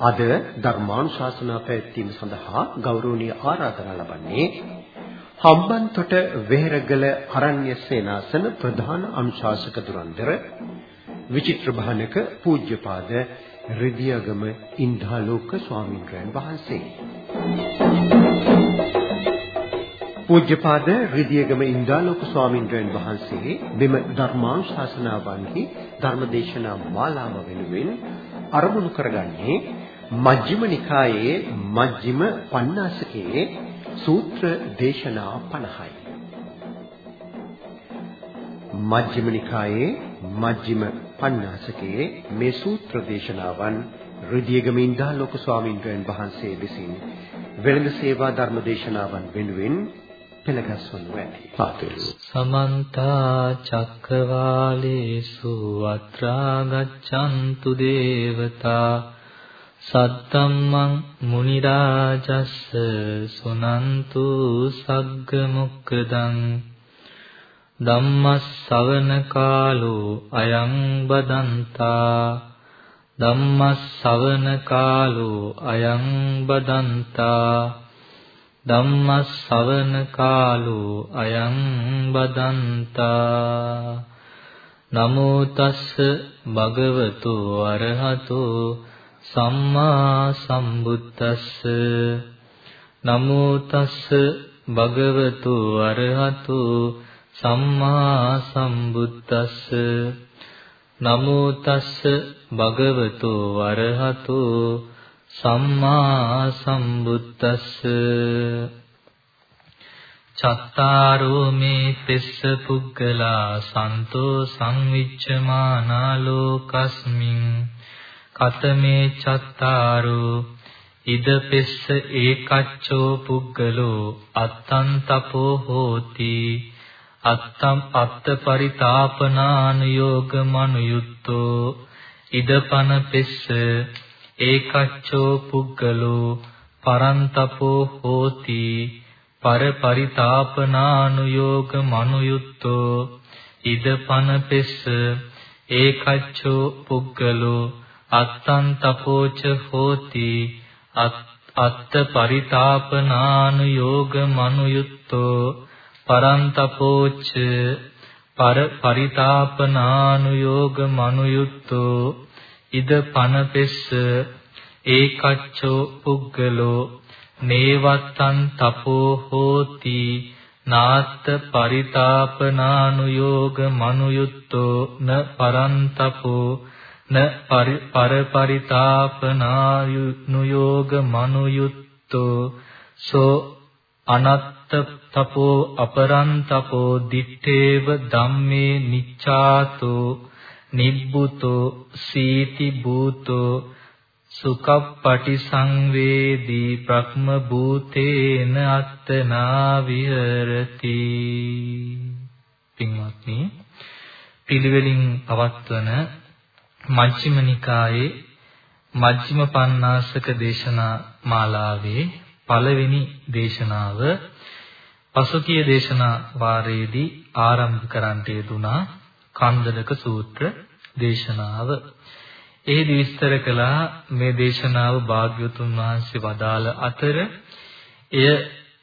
අද ධර්මානුශාසනා පැවැත්වීම සඳහා ගෞරවනීය ආරාධනා ලබන්නේ හම්බන්තොට වෙහෙරගල අරණ්‍ය සේනාසන ප්‍රධාන අනුශාසක දුරන්දර විචිත්‍ර භානක පූජ්‍යපාද රිදියගම ඉන්දාලෝක ස්වාමීන් වහන්සේ. පූජ්‍යපාද රිදියගම ඉන්දාලෝක ස්වාමීන් වහන්සේ මෙම ධර්මානුශාසනාවන්හි ධර්මදේශනා මාලාව වෙනුවෙන් අරමුණු කරගන්නේ මජ්ක්‍ධිම නිකායේ මජ්ක්‍ධිම පඤ්ඤාසකයේ සූත්‍ර දේශනා 50යි. මජ්ක්‍ධිම නිකායේ මජ්ක්‍ධිම පඤ්ඤාසකයේ මේ සූත්‍ර දේශනාවන් රිදියගමින්දා ලෝක ස්වාමීන් වහන්සේ විසින් වෙළඳ සේවා ධර්ම දේශනාවන් වෙනුවෙන් පෙළගස්වනු ඇති. සමන්ත චක්කවාලේසු අත්‍රා ගච්ඡන්තු දේවතා සත්තම්මං මුනි රාජස්ස සුනන්තු සග්ග මොක්කදං ධම්මස්සවන කාලෝ අයං බදන්තා ධම්මස්සවන කාලෝ අයං බදන්තා ධම්මස්සවන කාලෝ අයං බදන්තා නමෝ තස්ස භගවතු අරහතෝ සම්මා සම්බුද්දස්ස. නමෝ තස්ස භගවතු අරහතෝ සම්මා සම්බුද්දස්ස. නමෝ තස්ස භගවතු අරහතෝ සම්මා සම්බුද්දස්ස. චත්තාරෝ මේ තෙස්ස පුග්ගලා සන්තෝ සංවිච්ඡමානා ලෝකස්මින් කතමේ චත්තාරෝ ඉද පෙස්ස ඒකච්චෝ පුද්ගලෝ අත්තං තපෝ හෝති අත්තම් අත්ත පරිතාපනානුയോഗ මනුයුත්තෝ ඉදපන පෙස්ස ඒකච්චෝ පුද්ගලෝ පරන්තපෝ හෝති පරපරිතාපනානුയോഗ මනුයුත්තෝ ඉදපන පෙස්ස ඒකච්චෝ පුද්ගලෝ අත්තං තපෝච හෝති අත්ත පරිතාපනානුയോഗ මනුයුත්තෝ පරං තපෝච පර පරිතාපනානුയോഗ මනුයුත්තෝ ඉද පනපෙස්ස ඒකච්චෝ පුග්ගලෝ නේවත්තං තපෝ හෝති නාත්ත පරිතාපනානුയോഗ මනුයුත්තෝ න පරන්තපෝ න පර පරිතාපනානුയോഗ මනුයුත්තෝ සෝ අනත්ත තපෝ අපරන්තපෝ දිත්තේව ධම්මේ නිච්ඡාතෝ නිබ්බුතෝ සීති භූතෝ සුඛප්පටි සංවේදී ප්‍රක්ම භූතේන අත්තනා විහෙරති පින්වත්නි පිළිවෙලින් පවත්වන මජ්ක්‍ධිම නිකායේ මජ්ක්‍ධිම පඤ්ඤාසක දේශනා මාලාවේ පළවෙනි දේශනාව පසුගිය දේශනා වාරයේදී ආරම්භ කරන්නට යෙදුනා කන්දලක සූත්‍ර දේශනාව. එහිදී විස්තර කළා මේ දේශනාව භාග්‍යවතුන් වහන්සේ වදාළ අතර එය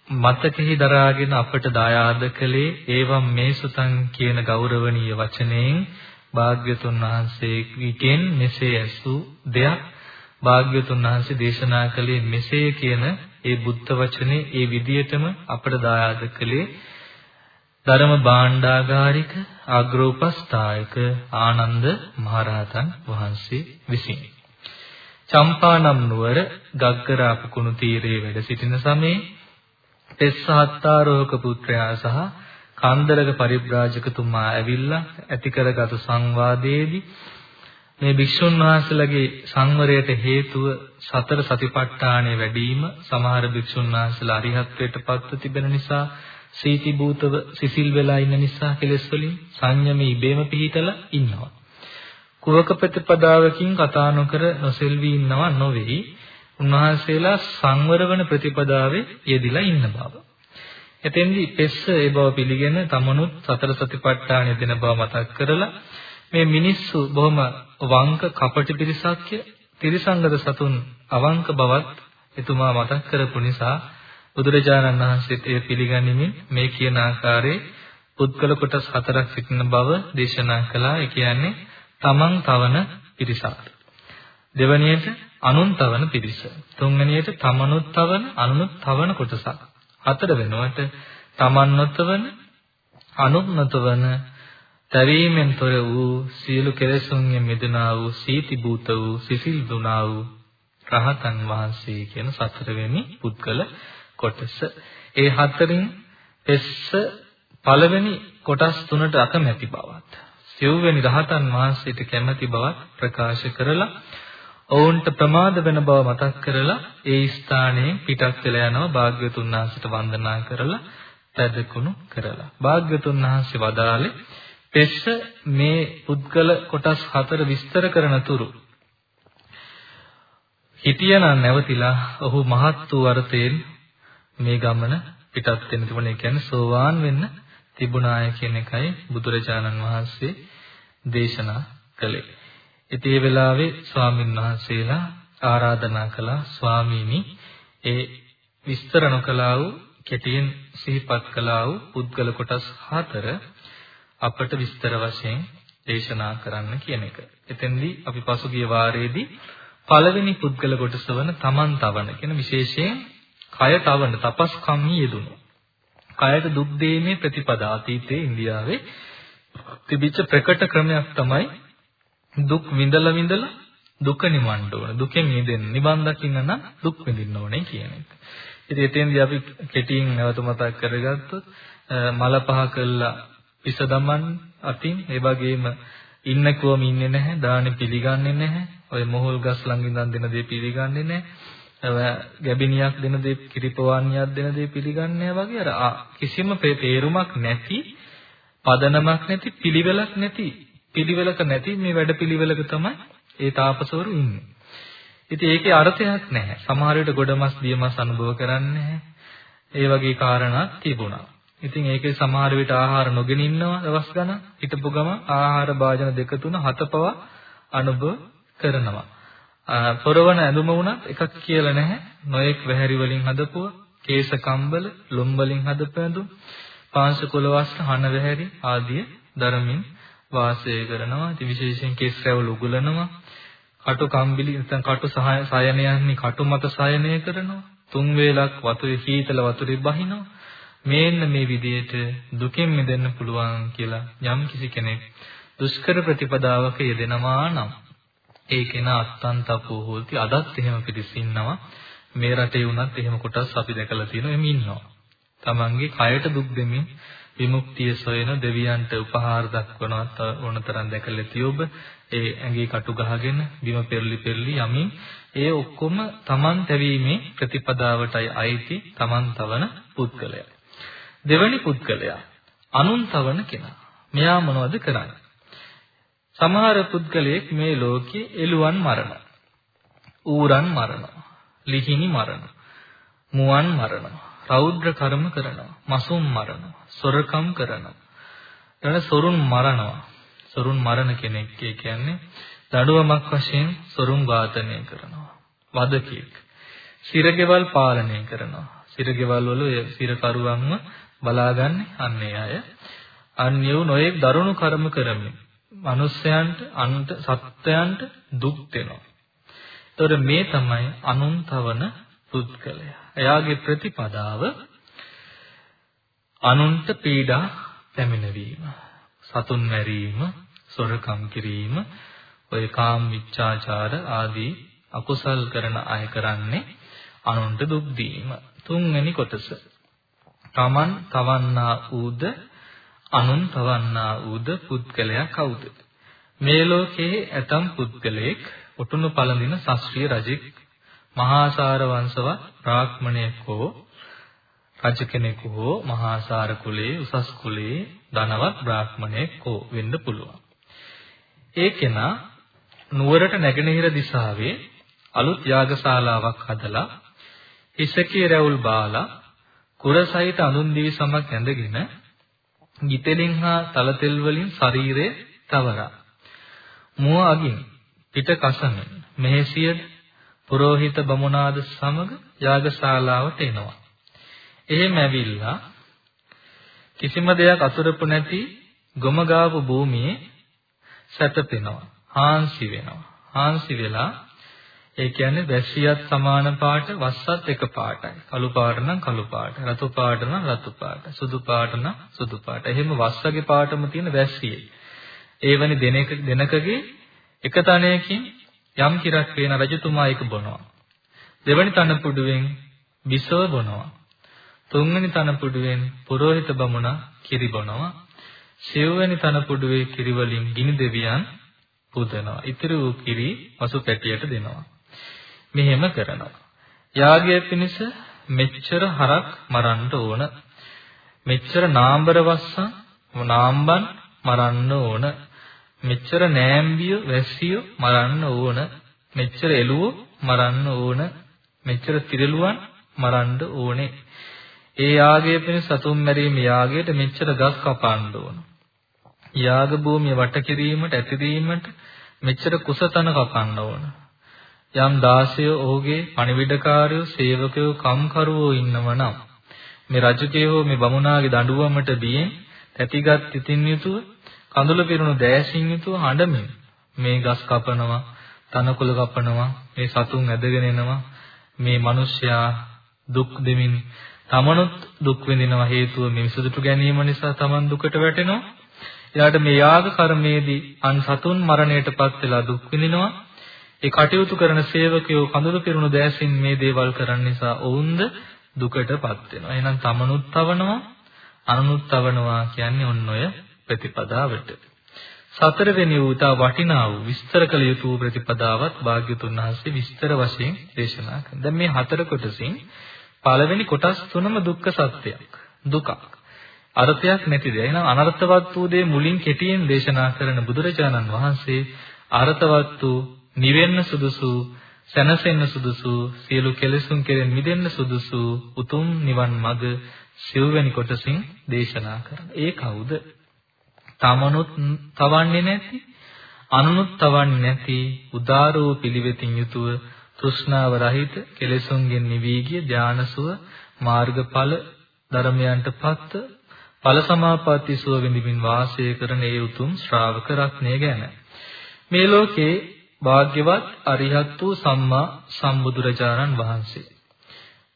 මතකෙහි දරාගෙන අපට දායාද කළේ ඒවම් මේ සුතං කියන ගෞරවනීය වචනයෙන් භාග්‍යවතුන් වහන්සේගෙන් මෙසේ ඇසූ දෙයක්. භාග්‍යවතුන් වහන්සේ දේශනා කළේ මෙසේ කියන ඒ බුද්ධ වචනේ ඒ විදියටම අපට දායාද කළේ. ධර්ම භාණ්ඩාගාරික අග්‍රෝපස්ථායක ආනන්ද මහරහතන් වහන්සේ විසින්. චම්පානම් නුවර ගග්ගරාප කුණු තීරයේ වැඩ සිටින සමයේ තෙස්සහත්තාරෝහක පුත්‍රයා සහ කන්දරක පරිබ්‍රාජකතුමා ඇවිල්ලා ඇති කරගත් සංවාදයේදී මේ භික්ෂුන් වහන්සේලාගේ සංවරයට හේතුව සතර සතිපට්ඨානය වැඩිම සමහර භික්ෂුන් වහන්සේලා අරිහත්ත්වයට පත්ව තිබෙන නිසා සීති භූතව සිසිල් වෙලා ඉන්න නිසා කෙලෙස් වලින් සංයමී ඉබේම පිහිටලා ඉන්නවා. කුවක ප්‍රතිපදාවකින් කතා නොකර නොසෙල්වි ඉන්නවා නොවේයි. උන්වහන්සේලා සංවරවන ප්‍රතිපදාවේ යෙදිලා ඉන්න බව. එතෙන්දී පෙස්ස ඒ බව පිළිගෙන තමනුත් සතර සතිපට්ඨානය දෙන බව මතක් කරලා මේ මිනිස්සු බොහොම වංක කපටි පිරිසක්ය ත්‍රිසංගත සතුන් අවංක බවත් එතුමා මතක් කරපු නිසා බුදුරජාණන් වහන්සේත් එය පිළිගනිමින් මේ කියන ආකාරයේ පුද්ගල කොටස් හතරක් සිටින බව දේශනා කළා. ඒ කියන්නේ තමන් තවන පිරිසක්. දෙවැනියට අනුන් තවන පිරිස. තුන්වෙනියට තමනුත් තවන අනුනුත් තවන කොටසක්. හතර වෙනුවට තමන් නොතවන අනුන් නොතවන තැවීමෙන් තොර වූ සියලු කෙලෙසුන්ගෙන් මිදුණා වූ සීති භූත වූ සිසිල් දුනා වූ රහතන් වහන්සේ කියන සතරවෙනි පුද්ගල කොටස. ඒ හතරින් එස්ස පළවෙනි කොටස් තුනට අකමැති බවත් සිව්වෙනි රහතන් වහන්සේට කැමැති බවත් ප්‍රකාශ කරලා ඔවුන්ට ප්‍රමාද වෙන බව මතක් කරලා ඒ ස්ථානයෙන් පිටත් වෙලා යනවා භාග්‍යතුන් වහන්සේට වන්දනා කරලා පැදකුණු කරලා භාග්‍යතුන් වහන්සේ වදාළේ පෙස්ස මේ පුද්ගල කොටස් හතර විස්තර කරන තුරු හිටියනම් නැවතිලා ඔහු මහත් වූ අර්ථයෙන් මේ ගමන පිටත් වෙන්න තිබුණා. ඒ කියන්නේ සෝවාන් වෙන්න තිබුණාය කියන එකයි බුදුරජාණන් වහන්සේ දේශනා කළේ. ඉතින් ඒ වෙලාවේ ස්වාමින් වහන්සේලා ආරාධනා කළා ස්වාමීනි ඒ විස්තර නොකළා වූ කෙටියෙන් සිහිපත් කළා වූ පුද්ගල කොටස් හතර අපට විස්තර වශයෙන් දේශනා කරන්න කියන එක. එතෙන්දී අපි පසුගිය වාරයේදී පළවෙනි පුද්ගල කොටස වන තමන් තවන කියන විශේෂයෙන් කය තවන තපස් කම්හි යෙදුණු. කයට දුක් දෙීමේ ප්‍රතිපදා අතීතයේ ඉන්දියාවේ තිබිච්ච ප්‍රකට ක්‍රමයක් තමයි දුක් විඳලා විඳලා දුක නිවන්න ඕන. දුකෙන් මිදෙන්න. නිවන් දකින්න නම් දුක් විඳින්න ඕනේ කියන එක. ඉතින් එතෙන්දී අපි කෙටියෙන් නැවත මතක් කරගත්තොත් මල පහ කළා පිස දමන් අතින් ඒ වගේම ඉන්නකවම ඉන්නේ නැහැ දානි පිළිගන්නේ නැහැ ඔය මොහොල් ගස් ළඟ ඉඳන් දෙන දේ පිළිගන්නේ නැහැ ගැබිනියක් දෙන දේ කිරිපවානියක් දෙන දේ පිළිගන්නේ වගේ අර කිසිම තේරුමක් නැති පදනමක් නැති පිළිවෙලක් නැති පිළිවෙලක නැති මේ වැඩ පිළිවෙලක තමයි ඒ තාපසවරු ඉන්නේ. ඉතින් ඒකේ අර්ථයක් නැහැ. සමහර විට ගොඩමස් දියමස් අනුභව කරන්නේ නැහැ. ඒ වගේ කාරණා තිබුණා. ඉතින් ඒකේ සමහර විට ආහාර නොගෙන ඉන්නවා දවස් ගණන් හිටපු ගම ආහාර භාජන දෙක තුන හත පවා අනුභව කරනවා. පොරවන ඇඳුම වුණත් එකක් කියලා නැහැ. නොඑක් වැහැරි වලින් හදපුව, කේස කම්බල, ලොම් වලින් හදපු ඇඳුම්, පාංශ කුලවස්ත්‍ර, හන වැහැරි ආදී ධර්මින් වාසය කරනවා. ඉතින් විශේෂයෙන් කේස් රැවුල උගලනවා. කටු කම්බිලි නැත්නම් කටු සහය සයනයන්හි කටු මත සයනය කරනවා. තුන් වේලක් වතුරේ හීතල වතුරේ බහිනවා. මේන්න මේ විදිහට දුකෙන් මිදෙන්න පුළුවන් කියලා යම් කිසි කෙනෙක් දුෂ්කර ප්‍රතිපදාවක යෙදෙනවා නම් ඒ කෙනා අත්තන්තපෝ හොල්ති අදත් එහෙම පිරිස ඉන්නවා මේ රටේ වුණත් එහෙම කොටස් අපි දැකලා තියෙනවා එමි ඉන්නවා තමන්ගේ කයට දුක් දෙමින් විමුක්තිය සොයන දෙවියන්ට උපහාර දක්වනවත් ඕනතරම් දැකලා තියොබ ඒ ඇඟේ කටු ගහගෙන බිම පෙරලි පෙරලි යමින් ඒ ඔක්කොම තමන් තැවීමේ ප්‍රතිපදාවටයි අයිති තමන් තවන පුද්ගලයා දෙවැනි පුද්ගලයා අනුන් තවන කෙනා. මෙයා මොනවද කරන්නේ? සමහර පුද්ගලයෙක් මේ ලෝකේ එළුවන් මරනවා. ඌරන් මරනවා. ලිහිණි මරනවා. මුවන් මරනවා. රෞද්‍ර කර්ම කරනවා. මසුම් මරනවා. සොරකම් කරනවා. ඊට සොරුන් මරනවා. සොරුන් මරණ කෙනෙක් කියන්නේ දඩුවමක් වශයෙන් සොරුන් ඝාතනය කරනවා. වදකෙක්. සිරගෙවල් පාලනය කරනවා. සිරගෙවල් වල සිරකරුවන්ව බලාගන්නේ අන්නේ අය. අන්‍යව නොයෙක් දරුණු කර්ම කරමින් මිනිස්යන්ට අන්ත සත්‍යයන්ට දුක් දෙනවා. ඒතර මේ තමයි අනුන්තවන පුද්ගලයා. එයාගේ ප්‍රතිපදාව අනුන්ට පීඩා පැමිණවීම, සතුන් මැරීම, සොරකම් කිරීම, ඔය කාම විච්ඡාචාර ආදී අකුසල් කරන අය කරන්නේ අනුන්ට දුක් දීම. තුන්වෙනි කොටස තමන් තවන්නා ඌද අනුන් තවන්නා ඌද පුද්ගලයා කවුද? මේ ලෝකයේ ඇතම් පුද්ගලයෙක් උතුණු පළඳින ශාස්ත්‍රීය රජෙක් මහාසාර වංශවත් බ්‍රාහ්මණයෙක් හෝ රජ කෙනෙකු හෝ මහාසාර කුලයේ උසස් කුලයේ ධනවත් බ්‍රාහ්මණයෙක් හෝ වෙන්න පුළුවන්. ඒ කෙනා නුවරට නැගෙනහිර දිශාවේ අලුත් යාගශාලාවක් හදලා ඉසකේ රැවුල් බාලා කුරසහිත අඳුන් දිවි සමක් ඇඳගෙන ගිතෙලින් හා තලතෙල් වලින් ශරීරය තවරා මුව අගින් පිට කසමින් මෙහෙසියද පුරোহিත බමුණාද සමග යාගශාලාවට එනවා. එහෙම ඇවිල්ලා කිසිම දෙයක් අතුරුපු නැති ගොමගාපු භූමියේ සැතපෙනවා. හාන්සි වෙනවා. හාන්සි වෙලා ඒ කියන්නේ වැසියත් සමාන පාට වස්සත් එක පාටයි. කළු පාට නම් කළු පාට, රතු පාට නම් රතු පාට, සුදු පාට නම් සුදු පාට. එහෙම වස්සගේ පාටම තියෙන වැසියේ. ඒවනි දෙනක දෙනකගේ එක තනයකින් යම් කිරක් වේන රජතුමා ඒක බොනවා. දෙවනි තන පුඩුවෙන් බිසව බොනවා. තුන්වෙනි තන පුඩුවෙන් පුරোহিত බමුණා කිරි බොනවා. සිව්වෙනි තන පුඩුවේ කිරි වලින් ගිනි දෙවියන් පුදනවා. ඉතිරි වූ කිරි පසු පැටියට දෙනවා. මෙහෙම කරනවා. යාගය පිණිස මෙච්චර හරක් මරන්න ඕන. මෙච්චර නාම්බර වස්සන් නාම්බන් මරන්න ඕන. මෙච්චර නෑම්බිය වැස්සිය මරන්න ඕන. මෙච්චර එළුවෝ මරන්න ඕන. මෙච්චර තිරලුවන් මරන්න ඕනේ. ඒ යාගය පිණිස සතුන් මැරීම යාගයට මෙච්චර ගස් කපන්න ඕන. යාග භූමිය වට කිරීමට ඇතිරීමට මෙච්චර කුසතන කපන්න ඕන. යම් 16 ඔහුගේ පණිවිඩකාරයෝ සේවකයෝ කම්කරුවෝ ඉන්නවනම් මේ රජකේ හෝ මේ බමුණාගේ දඬුවමට බියෙන් ඇතිගත් ඉතින් යුතුව කඳුළු පිරුණු දෑසින් යුතුව හඬමින් මේ ගස් කපනවා තනකොළ කපනවා මේ සතුන් ඇදගෙන එනවා මේ මිනිස්සයා දුක් දෙමින් තමනුත් දුක් විඳිනවා හේතුව මේ විසඳුට ගැනීම නිසා තමන් දුකට වැටෙනවා එයාට මේ යාග කර්මයේදී අන් සතුන් මරණයටපත් වෙලා දුක් විඳිනවා ඒ කටයුතු කරන සේවකයෝ කඳුළු පිරුණු දෑසින් මේ දේවල් කරන්න නිසා ඔවුන්ද දුකටපත් වෙනවා. එහෙනම් තමනුත් තවනවා, අනුනුත් තවනවා කියන්නේ ඔන්න ඔය ප්‍රතිපදාවට. සතරවෙනි වූ තා වටිනා වූ විස්තර කළ යුතු ප්‍රතිපදාවත් භාග්‍යතුන් වහන්සේ විස්තර වශයෙන් දේශනා කළා. දැන් මේ හතර කොටසින් පළවෙනි කොටස් තුනම දුක්ඛ සත්‍යයක්. දුකක්. අර්ථයක් නැති දේ. එහෙනම් අනර්ථවත් වූ දේ මුලින් කෙටියෙන් දේශනා කරන බුදුරජාණන් වහන්සේ අර්ථවත් වූ නිවෙන්න සුදුසු සැනසෙන්න සුදුසු සියලු කෙලෙසුන් කෙරෙන් මිදෙන්න සුදුසු උතුම් නිවන් මඟ සිව්වැනි කොටසින් දේශනා කරන. ඒ කවුද? තමනුත් තවන්නේ නැති, අනුනුත් තවන්නේ නැති උදාරෝ පිළිවෙතින් යුතුව තෘෂ්ණාව රහිත කෙලෙසුන්ගෙන් නිවී ගිය ඥානසුව මාර්ගඵල ධර්මයන්ටපත් ඵල සමාපatti සුව විඳින්න වාසය කරන ඒ උතුම් ශ්‍රාවක රත්නය ගැන මේ ලෝකේ භාග්‍යවත් අරිහත් වූ සම්මා සම්බුදුරජාණන් වහන්සේ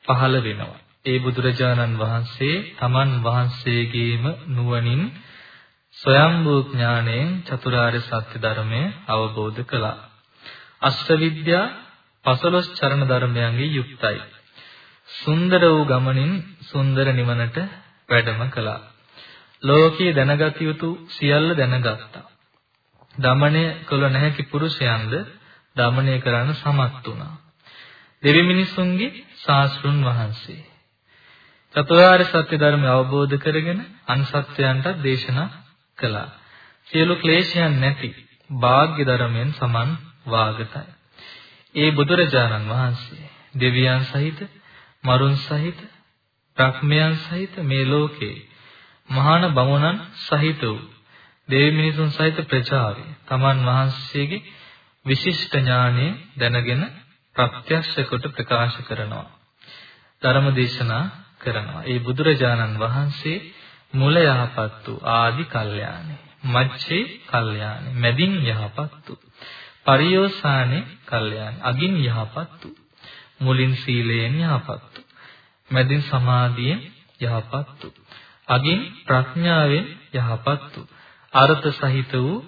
පහළ වෙනවා. ඒ බුදුරජාණන් වහන්සේ තමන් වහන්සේගේම නුවණින් ස්වයම්බූ ඥාණයෙන් චතුරාර්ය සත්‍ය ධර්මය අවබෝධ කළා. අෂ්ටවිද්‍යා පසළොස් චරණ ධර්මයන්ගේ යුක්තයි. සුන්දර වූ ගමනින් සුන්දර නිවනට වැඩම කළා. ලෝකයේ දැනගත යුතු සියල්ල දැනගත්තා. දමණය කළ නැහැකි පුරුෂයන්ද දමණය කරන්න සමත් වුණා. දෙවි මිනිසුන්ගේ ශාස්ත්‍රුන් වහන්සේ. චතුරාර්ය සත්‍ය ධර්මය අවබෝධ කරගෙන අන්සත්‍යයන්ට දේශනා කළා. සියලු ක්ලේශයන් නැති වාග්ය ධර්මයෙන් සමන් වාගතයි. ඒ බුදුරජාණන් වහන්සේ දෙවියන් සහිත මරුන් සහිත බ්‍රහ්මයන් සහිත මේ ලෝකේ මහාන බමුණන් සහිත වූ දෙවි මිනිසුන් සහිත ප්‍රජාවේ තමන් වහන්සේගේ විශිෂ්ට ඥානය දැනගෙන ප්‍රත්‍යක්ෂ කොට ප්‍රකාශ කරනවා. ධර්ම දේශනා කරනවා. ඒ බුදුරජාණන් වහන්සේ මුල යහපත් වූ ආදි කල්යාණේ, මජ්ජේ කල්යාණේ, මැදින් යහපත් වූ, පරියෝසానේ කල්යාණේ, අගින් යහපත් වූ, මුලින් සීලයෙන් යහපත් වූ, මැදින් සමාධියෙන් යහපත් වූ, අගින් ප්‍රඥාවෙන් යහපත් වූ අර්ථ සහිත වූ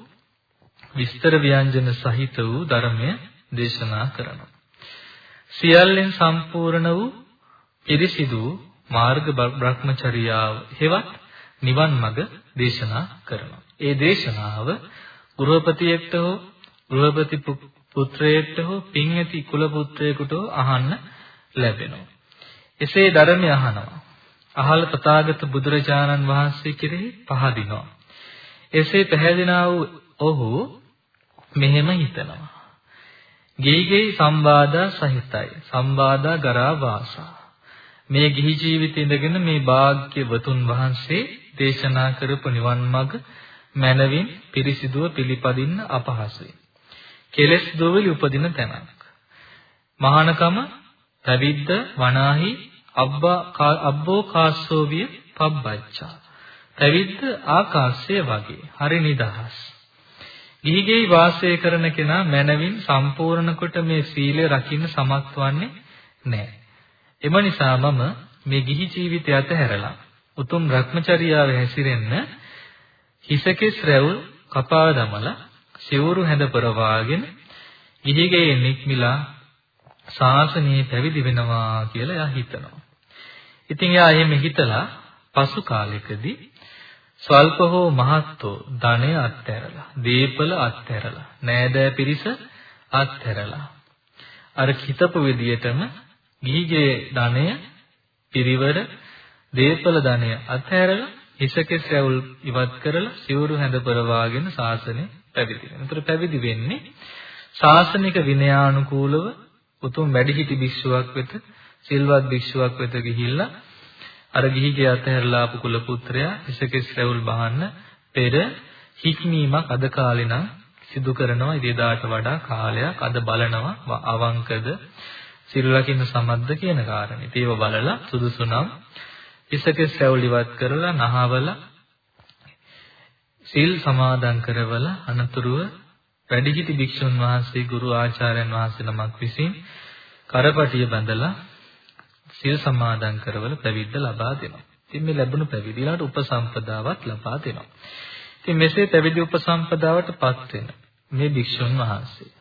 විස්තර ව්‍යංජන සහිත වූ ධර්මය දේශනා කරනවා. සියල්ලෙන් සම්පූර්ණ වූ පිරිසිදු මාර්ග බ්‍රහ්මචර්යාව හෙවත් නිවන් මඟ දේශනා කරනවා. ඒ දේශනාව ගෘහපතියෙක්ට හෝ ගෘහපති පුත්‍රයෙක්ට හෝ පින් ඇති කුල පුත්‍රයෙකුට අහන්න ලැබෙනවා. එසේ ධර්මය අහනවා. අහල තථාගත බුදුරජාණන් වහන්සේ කෙරෙහි පහදිනවා. එසේ පැහැදිනා වූ ඔහු මෙහෙම හිතනවා. ගිහිගෙයි සම්බාධා සහිතයි. සම්බාධා ගරා වාසා. මේ ගිහි ජීවිතේ ඉඳගෙන මේ වාග්යවතුන් වහන්සේ දේශනා කරපු නිවන් මඟ මනවින් පිරිසිදුව පිළිපදින්න අපහසුයි. කෙලෙස් දොවිලි උපදින තැනක්. මහානකම පැවිද්ද වනාහි අබ්බා අබ්බෝ කාස්සෝවිය පබ්බච්චා. පැවිද්ද ආකාශය වගේ. හරි නිදහස්. ගිහිගෙයි වාසය කරන කෙනා මනවින් සම්පූර්ණ කොට මේ සීලය රකින්න සමත් වන්නේ නැහැ. එම නිසා මම මේ ගිහි ජීවිතය අතහැරලා උතුම් Brahmacharyaවේ හැසිරෙන්න හිසකෙස් රැවුල් කපා දමලා සිවුරු හැඳ පරවාගෙන ගිහිගේ නික්මිලා ශාසනයේ පැවිදි වෙනවා කියලා එයා හිතනවා. ඉතින් එයා එහෙම හිතලා පසු කාලෙකදී ස්වල්ප හෝ මහත්ෝ ධනය අත්හැරලා, දීපල අත්හැරලා, නෑදෑ පිරිස අත්හැරලා අර හිතපු විදියටම ගිහිගේ ධනය පිරිවර දීපල ධනය අත්හැරලා හිසකෙස් රැවුල් ඉවත් කරලා සිවුරු හැඳ පරවාගෙන ශාසනය පැවිදි වෙනවා. ඒතර පැවිදි වෙන්නේ ශාසනික විනයානුකූලව උතුම් වැඩිහිටි භික්ෂුවක් වෙත සිල්වත් භික්ෂුවක් වෙත ගිහිල්ලා අර ගිහිගේ අතහැරලා ආපු කුල පුත්‍රයා ඉසකෙස් රැවුල් බහන්න පෙර හික්මීමක් අද කාලේ නම් සිදු කරනවා ඉරිදාට වඩා කාලයක් අද බලනවා අවංකද සිල් රකින්න සමත්ද කියන කාරණේ. ඒව බලලා සුදුසු නම් ඉසකෙස් රැවුල් ඉවත් කරලා නහවලා සිල් සමාදන් කරවලා අනතුරුව වැඩිහිටි භික්ෂුන් වහන්සේ ගුරු ආචාර්යන් වහන්සේ නමක් විසින් කරපටිය බඳලා සිල් සමාදන් කරවල පැවිද්ද ලබා දෙනවා. ඉතින් මේ ලැබුණු පැවිදිලාට උපසම්පදාවත් ලබා දෙනවා. ඉතින් මෙසේ පැවිදි උපසම්පදාවටපත් වෙන මේ භික්ෂුන් වහන්සේ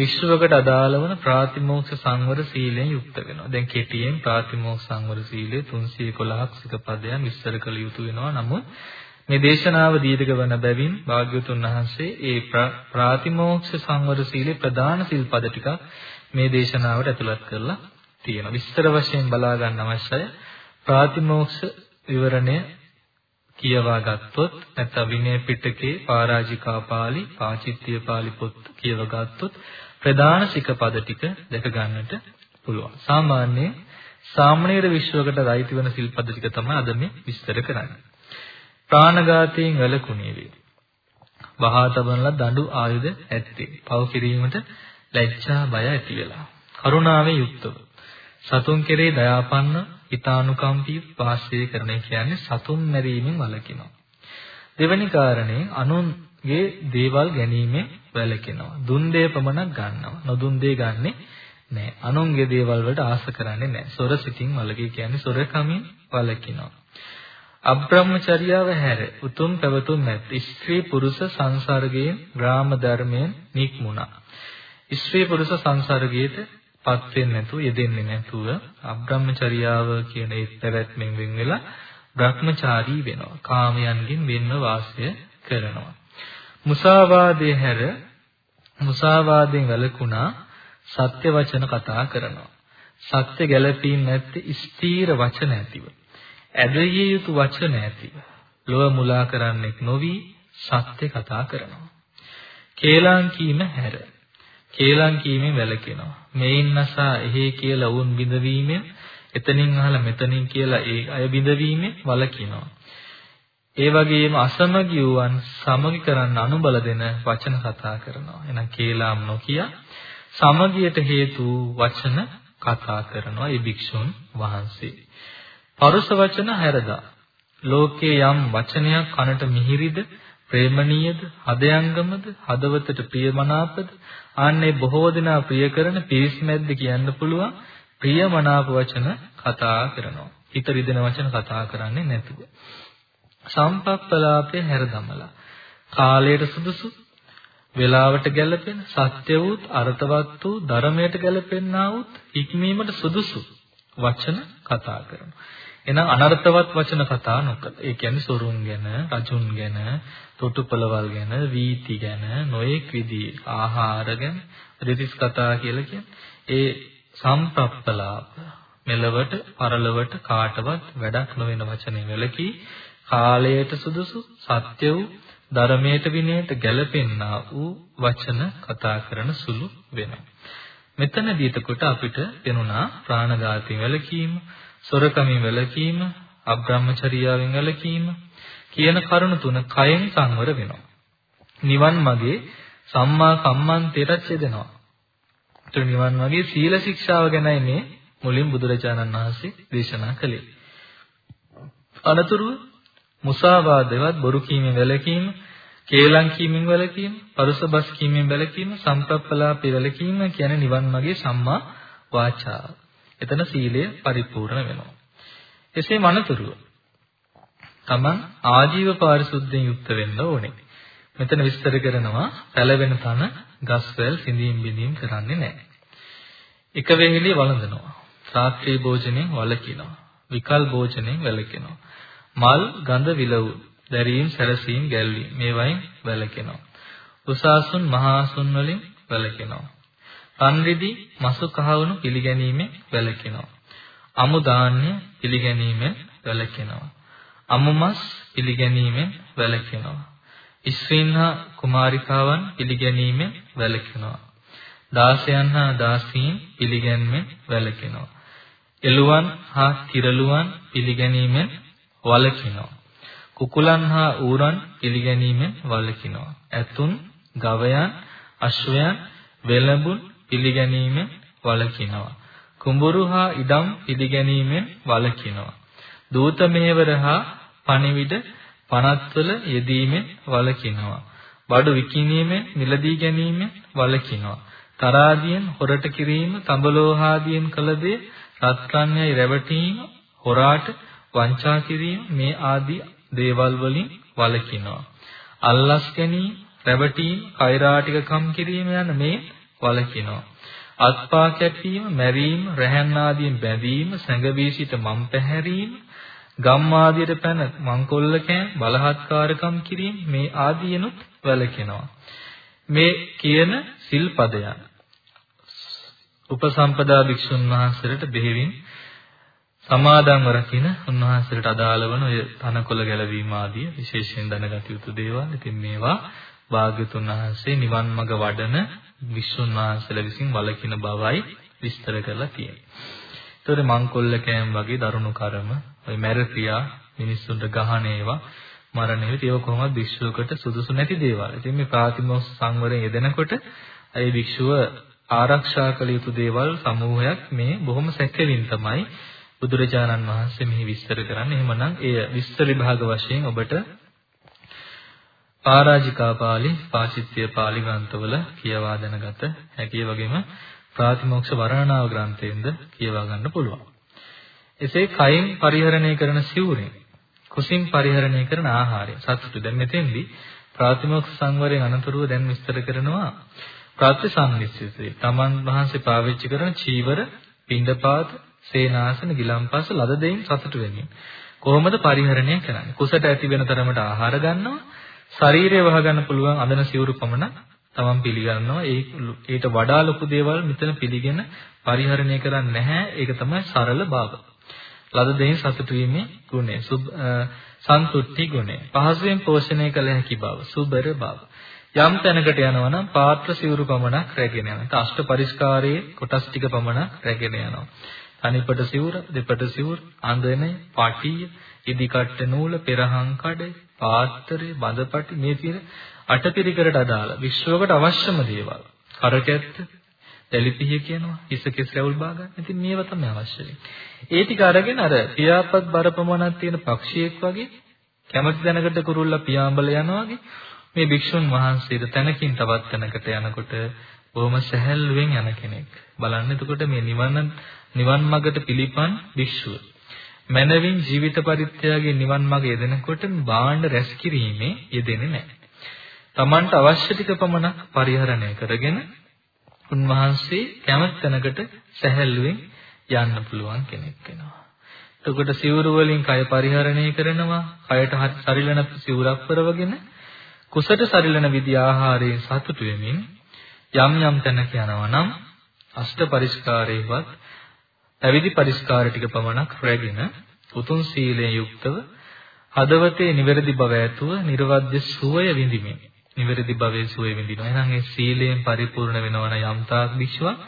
විශ්වකට අදාළ වන ප්‍රාතිමෝක්ෂ සංවර සීලයෙන් යුක්ත වෙනවා. දැන් කෙටියෙන් ප්‍රාතිමෝක්ෂ සංවර සීලය 311ක් සිකපදයන් විස්තර කළ යුතු වෙනවා. නමුත් මේ දේශනාව දීර්ඝ වන බැවින් භාග්‍යවතුන් වහන්සේ ඒ ප්‍රාතිමෝක්ෂ සංවර සීලේ ප්‍රධාන සිල්පද ටිකක් මේ දේශනාවට ඇතුළත් කරලා තියෙනවා. විස්තර වශයෙන් බලා ගන්න අවශ්‍යය ප්‍රාතිමෝක්ෂ විවරණය කියවා ගත්තොත් නැත්නම් විනය පිටකේ පරාජිකා පාළි, පාචිත්‍ය පාළි පොත් කියව ගත්තොත් ප්‍රධාන සිකපද ටික දැක ගන්නට පුළුවන්. සාමාන්‍යයෙන් සාමණේර විශ්වකට රයිති වෙන සිල්පද ටික තමයි අද මේ විස්තර කරන්නේ. ප්‍රාණඝාතයෙන් වැළකුණේ වේ. වහා තබනලා දඬු ආයුධ ඇත්තේ. පව කිරීමට ලැජ්ජා බය ඇති වෙලා. කරුණාවේ යුක්තව සතුන් කෙරේ දයාපන්න හිතානුකම්පී වාසය කරන කියන්නේ සතුන් මැරීමෙන් වළකිනවා. දෙවැනි කාරණේ අනුන්ගේ දේවල් ගැනීමෙන් වැළකෙනවා. දුන් දේ පමණක් ගන්නවා. නොදුන් දේ ගන්නෙ නෑ. අනුන්ගේ දේවල් වලට ආස කරන්නේ නෑ. සොර සිතින් වළකී කියන්නේ සොරකමින් වළකිනවා. අබ්‍රහ්මචර්යාව හැර උතුම් පැවතුම් නැත් ස්ත්‍රී පුරුෂ සංසර්ගයෙන් ග්‍රාම ධර්මයෙන් නික්මුණා. ස්ත්‍රී පුරුෂ සංසර්ගයේට පත් වෙන්නේ නැතුව යෙදෙන්නේ නැතුව අබ්‍රහ්මචර්යාව කියන ඒ පැවැත්මෙන් වෙන් වෙලා භ්‍රමචාරී වෙනවා. කාමයන්ගෙන් වෙන්ව වාසය කරනවා. මුසාවාදයේ හැර මුසාවාදයෙන් වැළකුණා සත්‍ය වචන කතා කරනවා. සත්‍ය ගැළපීම් නැත්තේ ස්ථීර වචන ඇතිව. ඇදහිය යුතු වචන ඇතිව. ලොව මුලා කරන්නෙක් නොවි සත්‍ය කතා කරනවා. කේලම් කීම හැර කේලම් කීමෙන් වැළකෙනවා. මේන් නසා එහෙ කියලා වුන් බිඳවීමෙන් එතනින් අහලා මෙතනින් කියලා ඒ අය බිඳවීමෙන් වළකිනවා. ඒ වගේම අසමගි වූවන් සමගි කරන්න අනුබල දෙන වචන කතා කරනවා. එහෙනම් කේලම් නොකිය සමගියට හේතු වචන කතා කරනවා ඒ භික්ෂුන් වහන්සේ. පරුස වචන හැරදා ලෝකේ යම් වචනයක් කනට මිහිරිද ප්‍රේමණීයද හදයංගමද හදවතට ප්‍රියමනාපද ආන්නේ බොහෝ දෙනා ප්‍රිය කරන පිරිස් මැද්ද කියන්න පුළුවන් ප්‍රියමනාප වචන කතා කරනවා හිත රිදෙන වචන කතා කරන්නේ නැතුව සම්පප්පලාපේ හැරදමලා කාලයට සුදුසු වේලාවට ගැලපෙන සත්‍ය වූත් අර්ථවත් වූ ධර්මයට ගැලපෙන්නා වූත් ඉක්මීමට සුදුසු වචන කතා කරනවා එහෙනම් අනර්ථවත් වචන කතා නොකළ. ඒ කියන්නේ සොරුන් ගැන, රජුන් ගැන, තොටුපළවල් ගැන, වීති ගැන, නොඑක් විදිහේ ආහාර ගැන, දෙතිස් කතා කියලා කියන්නේ. ඒ සම්ප්‍රප්පලාප මෙලවට, පරලවට කාටවත් වැඩක් නොවන වචනේ වැලකී කාලයට සුදුසු සත්‍ය වූ ධර්මයට විනයට ගැළපෙන්නා වූ වචන කතා කරන සුළු වෙනවා. මෙතනදී එතකොට අපිට වෙනුණා ප්‍රාණඝාතයෙන් වැළකීම සොරකමින් වැළකීම, අබ්‍රහ්මචර්යාවෙන් වැළකීම කියන කරුණු තුන කයෙන් සංවර වෙනවා. නිවන් මාගේ සම්මා කම්මන්තයටත් යෙදෙනවා. ඒතර නිවන් මාගේ සීල ශික්ෂාව ගැනයි මේ මුලින් බුදුරජාණන් වහන්සේ දේශනා කළේ. අනතුරුව මුසාවාදවත් බොරු කීමෙන් වැළකීම, කේලම් කීමෙන් වැළකීම, පරුසබස් කීමෙන් වැළකීම, සම්ප්‍රප්පලාපේ වැළකීම කියන නිවන් මාගේ සම්මා වාචාව. එතන සීලය පරිපූර්ණ වෙනවා. එසේ මනතුරුව තමන් ආජීව පාරිශුද්ධයෙන් යුක්ත වෙන්න ඕනේ. මෙතන විස්තර කරනවා පැලවෙන තන ගස්වැල් සිඳීම් බිඳීම් කරන්නේ නැහැ. එක වෙහෙලේ වළඳනවා. රාත්‍රී භෝජනයෙන් වළකිනවා. විකල් භෝජනයෙන් වැළකෙනවා. මල් ගඳ විලව් දැරීම් සැරසීම් ගැල්වීම් මේවයින් වැළකෙනවා. උසාසුන් මහාසුන් වලින් වැළකෙනවා. පන්රිදි මසු කහවණු පිළිගැනීමෙන් වැළකෙනවා. අමු ධාන්‍ය පිළිගැනීමෙන් වැළකෙනවා. අමු මස් පිළිගැනීමෙන් වැළකෙනවා. ඉස්ත්‍රීන්හා කුමාරිකාවන් පිළිගැනීමෙන් වැළකෙනවා. දාසයන් හා දාසීන් පිළිගැන්මෙන් වැළකෙනවා. එළුවන් හා කිරළුවන් පිළිගැනීමෙන් වළකිනවා. කුකුලන් හා ඌරන් පිළිගැනීමෙන් වළකිනවා. ඇතුන්, ගවයන්, අශ්වයන්, වෙළඹුන් පිළිගැනීමෙන් වළකිනවා. කුඹුරු හා ඉඩම් පිළිගැනීමෙන් වළකිනවා. දූත මෙහෙවර හා පණිවිඩ පනත්වල යෙදීමෙන් වළකිනවා. බඩු විකිණීමෙන් මිලදී ගැනීමෙන් වළකිනවා. තරාදියෙන් හොරට කිරීම, තඹලෝහාදියෙන් කළ දේ රත්කන්‍යයි රැවටීම, හොරාට වංචා කිරීම මේ ආදී දේවල් වලින් වළකිනවා. අල්ලස් ගැනීම, රැවටීම, කෛරාටිකකම් කිරීම යන මේ වළකිනවා. අත්පා කැපීම, මැරීම, රැහන් ආදියෙන් බැඳීම, සැඟවී සිට මම් පැහැරීම, ගම් ආදියට පැන මංකොල්ල කෑම, බලහත්කාරකම් කිරීම මේ ආදීනුත් වැළකෙනවා. මේ කියන සිල්පදයන් උපසම්පදා භික්ෂුන් වහන්සේට දෙහිවින් සමාදන්ව රකින්න උන්වහන්සේට අදාළ වන ඔය තනකොළ ගැලවීම ආදී විශේෂයෙන් දැනගත යුතු දේවල්. ඉතින් මේවා භාග්‍යතුන් වහන්සේ නිවන් මඟ වඩන වික්ෂුන් වහන්සේලා විසින් වළකින බවයි විස්තර කරලා තියෙන්නේ. ඒතකොට මංකොල්ල කෑම වගේ දරුණු කර්ම, ওই මැරක්‍රියා, මිනිස්සුන්ට ගහන ඒවා, මරණ ඒවා ඒව කොහොමද භික්ෂුවකට සුදුසු නැති දේවල්. ඉතින් මේ ප්‍රාතිමෝක්ෂ සංවරයෙන් යෙදෙනකොට ඒ භික්ෂුව ආරක්ෂා කළ යුතු දේවල් සමූහයක් මේ බොහොම සැකෙමින් තමයි බුදුරජාණන් වහන්සේ මෙහි විස්තර කරන්නේ. එහෙමනම් එය විස්තර විභාග වශයෙන් ඔබට පරාජිකා පාළි, පාචිත්‍ය පාළි ග්‍රන්ථවල කියවා දැනගත හැකි වගේම ප්‍රාතිමෝක්ෂ වරණාව ග්‍රන්ථයෙන්ද කියවා ගන්න පුළුවන්. එසේ කයින් පරිහරණය කරන සිවුරෙන් කුසින් පරිහරණය කරන ආහාරය සතුටු දැන් මෙතෙන්දී ප්‍රාතිමෝක්ෂ සංවරයෙන් අනතුරුව දැන් විස්තර කරනවා ප්‍රතිසන්නිස්සිතේ තමන් වහන්සේ පාවිච්චි කරන චීවර පින්ඩපාත සේනාසන ගිලම්පස ලද දෙයින් සතුටු වෙමින් කොහොමද පරිහරණය කරන්නේ? කුසට ඇති වෙන තරමට ආහාර ගන්නවා. ශරීරය වහගන්න පුළුවන් අඳන සිවුරු පමණ තමන් පිළිගන්නවා. ඒ ඊට වඩා ලොකු දේවල් මෙතන පිළිගෙන පරිහරණය කරන්නේ නැහැ. ඒක තමයි සරල බව. ලද දෙයින් සතුටු වීමේ ගුණය. සන්තුට්ටි ගුණය. පහසුවෙන් පෝෂණය කළ හැකි බව. සුබර බව. යම් තැනකට යනවා නම් පාත්‍ර සිවුරු පමණක් රැගෙන යනවා. අෂ්ට පරිස්කාරයේ කොටස් ටික පමණක් රැගෙන යනවා. තනිපට සිවුර, දෙපට සිවුර, අඳනේ, පාටිය, ඉදිකට්ට නූල, පෙරහන් කඩ, පාත්‍රය, බඳපටි මේ තියෙන අටපිරිකරට අදාළ විශ්වකට අවශ්‍යම දේවල්. කරකැත්ත, දැලිපිය කියනවා, හිස කෙස් රැවුල් බාගන්න. ඉතින් මේවා තමයි අවශ්‍ය ඒ ටික අරගෙන අර පියාපත් බර ප්‍රමාණයක් තියෙන පක්ෂියෙක් වගේ කැමති දැනකට කුරුල්ලා පියාඹල යනවා වගේ මේ භික්ෂුන් වහන්සේද තැනකින් තවත් තැනකට යනකොට බොහොම සැහැල්ලුවෙන් යන කෙනෙක්. බලන්න එතකොට මේ නිවන නිවන් මාර්ගට පිළිපන් භික්ෂුව. මනවින් ජීවිත පරිත්‍යාගයේ නිවන් මාර්ග යෙදෙනකොට බාණ්ඩ රැස් කිරීමේ යෙදෙන්නේ නැහැ. Tamanට අවශ්‍ය ටික පමණක් පරිහරණය කරගෙන උන්වහන්සේ කැමති තැනකට සැහැල්ලුවෙන් යන්න පුළුවන් කෙනෙක් වෙනවා. එතකොට සිවුරු වලින් කය පරිහරණය කරනවා, කයට සරිලන සිවුරක් පරවගෙන කුසට සරිලන විදි ආහාරයෙන් සතුටු වෙමින් යම් යම් තැනක යනවා නම් අෂ්ට පරිස්කාරේවත් පැවිදි පරිස්කාර ටික පමණක් රැගෙන උතුම් සීලයෙන් යුක්තව හදවතේ නිවැරදි බව ඇතුව නිර්වද්‍ය සුවය විඳිමින් නිවැරදි භවයේ සුවය විඳිනවා. එහෙනම් ඒ සීලයෙන් පරිපූර්ණ වෙනවන යම් තාක් විශ්වාස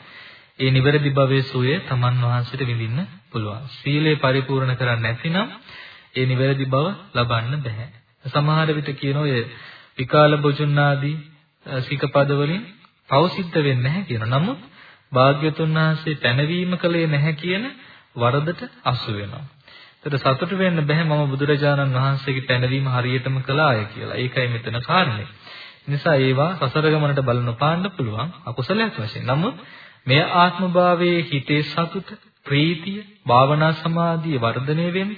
ඒ නිවැරදි භවයේ සුවය තමන් වහන්සේට විඳින්න පුළුවන්. සීලය පරිපූර්ණ කරන්නේ නැතිනම් ඒ නිවැරදි බව ලබන්න බෑ. සමහර විට කියන ඔය විකාල භෝජනාදී සිකපද වලින් පෞසිද්ධ වෙන්නේ නැහැ කියනවා. නමුත් භාග්‍යතුන් වහන්සේ පැනවීම කලේ නැහැ කියන වරදට අසු වෙනවා. ඒතර සතුට වෙන්න බෑ මම බුදුරජාණන් වහන්සේගේ පැනවීම හරියටම කළාය කියලා. ඒකයි මෙතන කාරණේ. නිසා ඒවා සසර ගමනට බල නොපාන්න පුළුවන් අකුසලයක් වශයෙන්. නමුත් මෙය ආත්මභාවයේ හිතේ සතුට, ප්‍රීතිය, භාවනා සමාධිය වර්ධනය වෙන්න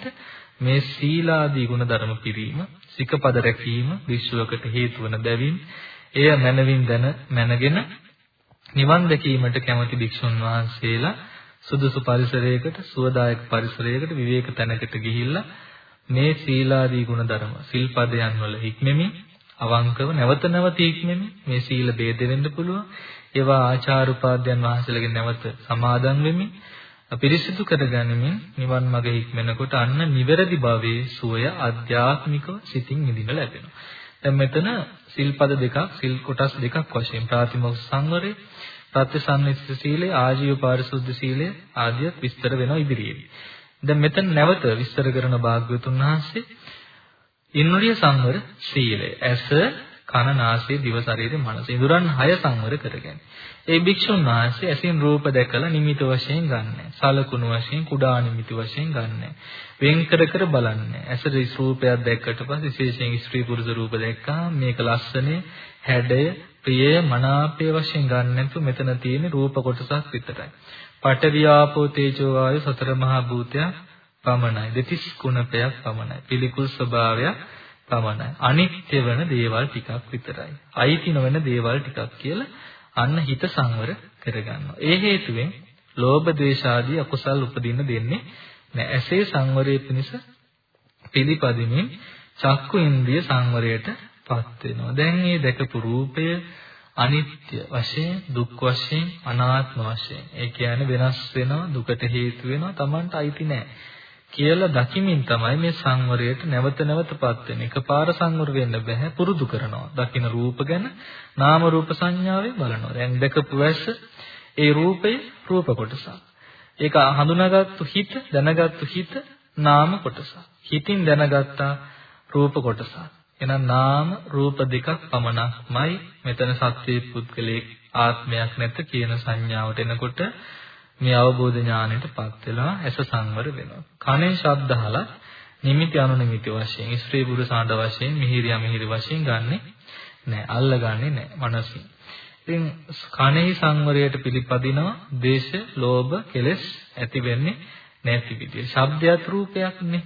මේ සීලාදී ගුණ ධර්ම පිරීම, සිකපද රැකීම විශ්වකට හේතු වන බැවින් එය මනවින් දැන මනගෙන නිවන් දැකීමට කැමති භික්ෂුන් වහන්සේලා සුදුසු පරිසරයකට, සුවදායක පරිසරයකට, විවේක තැනකට ගිහිල්ලා මේ සීලාදී ගුණ ධර්ම, සිල්පදයන් වල හික්මෙමින් අවංකව නැවත නැවත ඉක්මෙමින් මේ සීල ભેද වෙන්න පුළුවන්. ඒවා ආචාර උපාධ්‍යයන් වහන්සේලගෙන් නැවත සමාදන් වෙමින් පිරිසිදු කරගනිමින් නිවන් මඟ හික්මනකොට අන්න නිවැරදි භවයේ සුවය ආධ්‍යාත්මිකව සිතින් විඳින්න ලැබෙනවා. දැන් මෙතන සිල්පද දෙකක්, සිල් කොටස් දෙකක් වශයෙන් ප්‍රාතිමෝක්ෂ සංවරය, ප්‍රත්‍යසන්නිත සීලය, ආජීව පාරිශුද්ධ සීලය ආදිය විස්තර වෙනවා ඉදිරියේදී. දැන් මෙතන නැවත විස්තර කරන භාග්‍යවතුන් වහන්සේ ඉන්ද්‍රිය සංවර සීලය. ඇස, කන, නාසය, දිව, ශරීරය, මනස. ඉඳුරන් 6 සංවර කරගන්න. ඒ භික්ෂුන් වහන්සේ ඇසින් රූප දැකලා නිමිත වශයෙන් ගන්නෑ. සලකුණු වශයෙන් කුඩා නිමිති වශයෙන් ගන්නෑ. වෙන් කර කර බලන්නේ. ඇසට රූපයක් දැක්කට පස්සේ විශේෂයෙන් ස්ත්‍රී පුරුෂ රූප දැක්කා මේක ලස්සනේ, හැඩය, ප්‍රියය, මනාපය වශයෙන් ගන්න නැතු මෙතන තියෙන රූප කොටසක් විතරයි. පඨවි ආපෝ තේජෝ වායු සතර මහා භූතයන් පමණයි. දෙතිස් කුණපයක් පමණයි. පිළිකුල් ස්වභාවයක් පමණයි. අනිත්‍ය වෙන දේවල් ටිකක් විතරයි. අයිති නොවන දේවල් ටිකක් කියලා අන්න හිත සංවර කරගන්නවා. ඒ හේතුවෙන් ලෝභ ද්වේෂ ආදී අකුසල් උපදින්න දෙන්නේ නැහැ. ඇසේ සංවරයේ පිණිස පිළිපදිමින් චක්කු ඉන්ද්‍රිය සංවරයට පත් වෙනවා. දැන් මේ දැකපු රූපය අනිත්‍ය වශයෙන්, දුක් වශයෙන්, අනාත්ම වශයෙන්. ඒ කියන්නේ වෙනස් වෙනවා, දුකට හේතු වෙනවා, Tamanට අයිති නැහැ. කියලා දකිමින් තමයි මේ සංවරයට නැවත නැවතපත් වෙන්නේ. එකපාර සංවර වෙන්න බෑ පුරුදු කරනවා. දකින්න රූප ගැන නාම රූප සංඥාවෙන් බලනවා. දැන් දැකපු වැස්ස ඒ රූපේ රූප කොටසක්. ඒක හඳුනාගත්තු හිත දැනගත්තු හිත නාම කොටසක්. හිතින් දැනගත්තා රූප කොටසක්. එහෙනම් නාම රූප දෙකක් පමණක්මයි මෙතන සත්‍යයේ පුද්ගලයේ ආත්මයක් නැත කියන සංඥාවට එනකොට මේ අවබෝධ ඥාණයටපත් වෙලා ඇස සංවර වෙනවා. කනේ ශබ්ද අහලා නිමිති අනුනිමිති වශයෙන් ස්ත්‍රී පුරුෂ ආඩ වශයෙන් මිහිරි අමිහිරි වශයෙන් ගන්නෙ නෑ. අල්ලගන්නේ නෑ මනසින්. ඉතින් කනෙහි සංවරයට පිළිපදිනවා දේශ, ලෝභ, කෙලෙස් ඇති වෙන්නේ නැති විදිය. ශබ්දයක් රූපයක් නේ.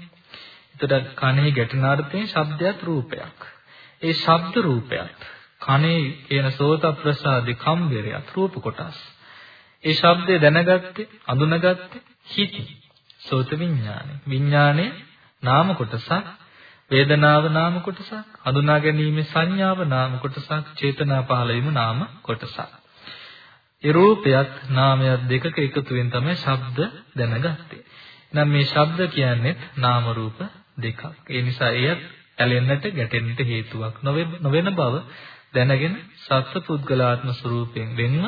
එතකොට කනෙහි ගැටෙන අර්ථයෙන් ශබ්දයක් රූපයක්. ඒ ශබ්ද රූපයක් කනේ කියන සෝත ප්‍රසාදේ කම්බරයක් රූප කොටස්. ඒ ශබ්දය දැනගත්තේ, අඳුනගත්තේ හිතින්. සෝත විඥානය. විඥානය නාම කොටසක්, වේදනාව නාම කොටසක්, හඳුනා ගැනීමේ සංඥාව නාම කොටසක්, චේතනා පහළ වීම නාම කොටසක්. ඒ රූපයත් නාමයත් දෙකක එකතුවෙන් තමයි ශබ්ද දැනගත්තේ. නම් මේ ශබ්ද කියන්නේ නාම රූප දෙකක්. ඒ නිසා එයත් ඇලෙන්නට ගැටෙන්නට හේතුවක් නොවන බව දැනගෙන සත්ව පුද්ගලාත්ම ස්වરૂපයෙන් වෙන්න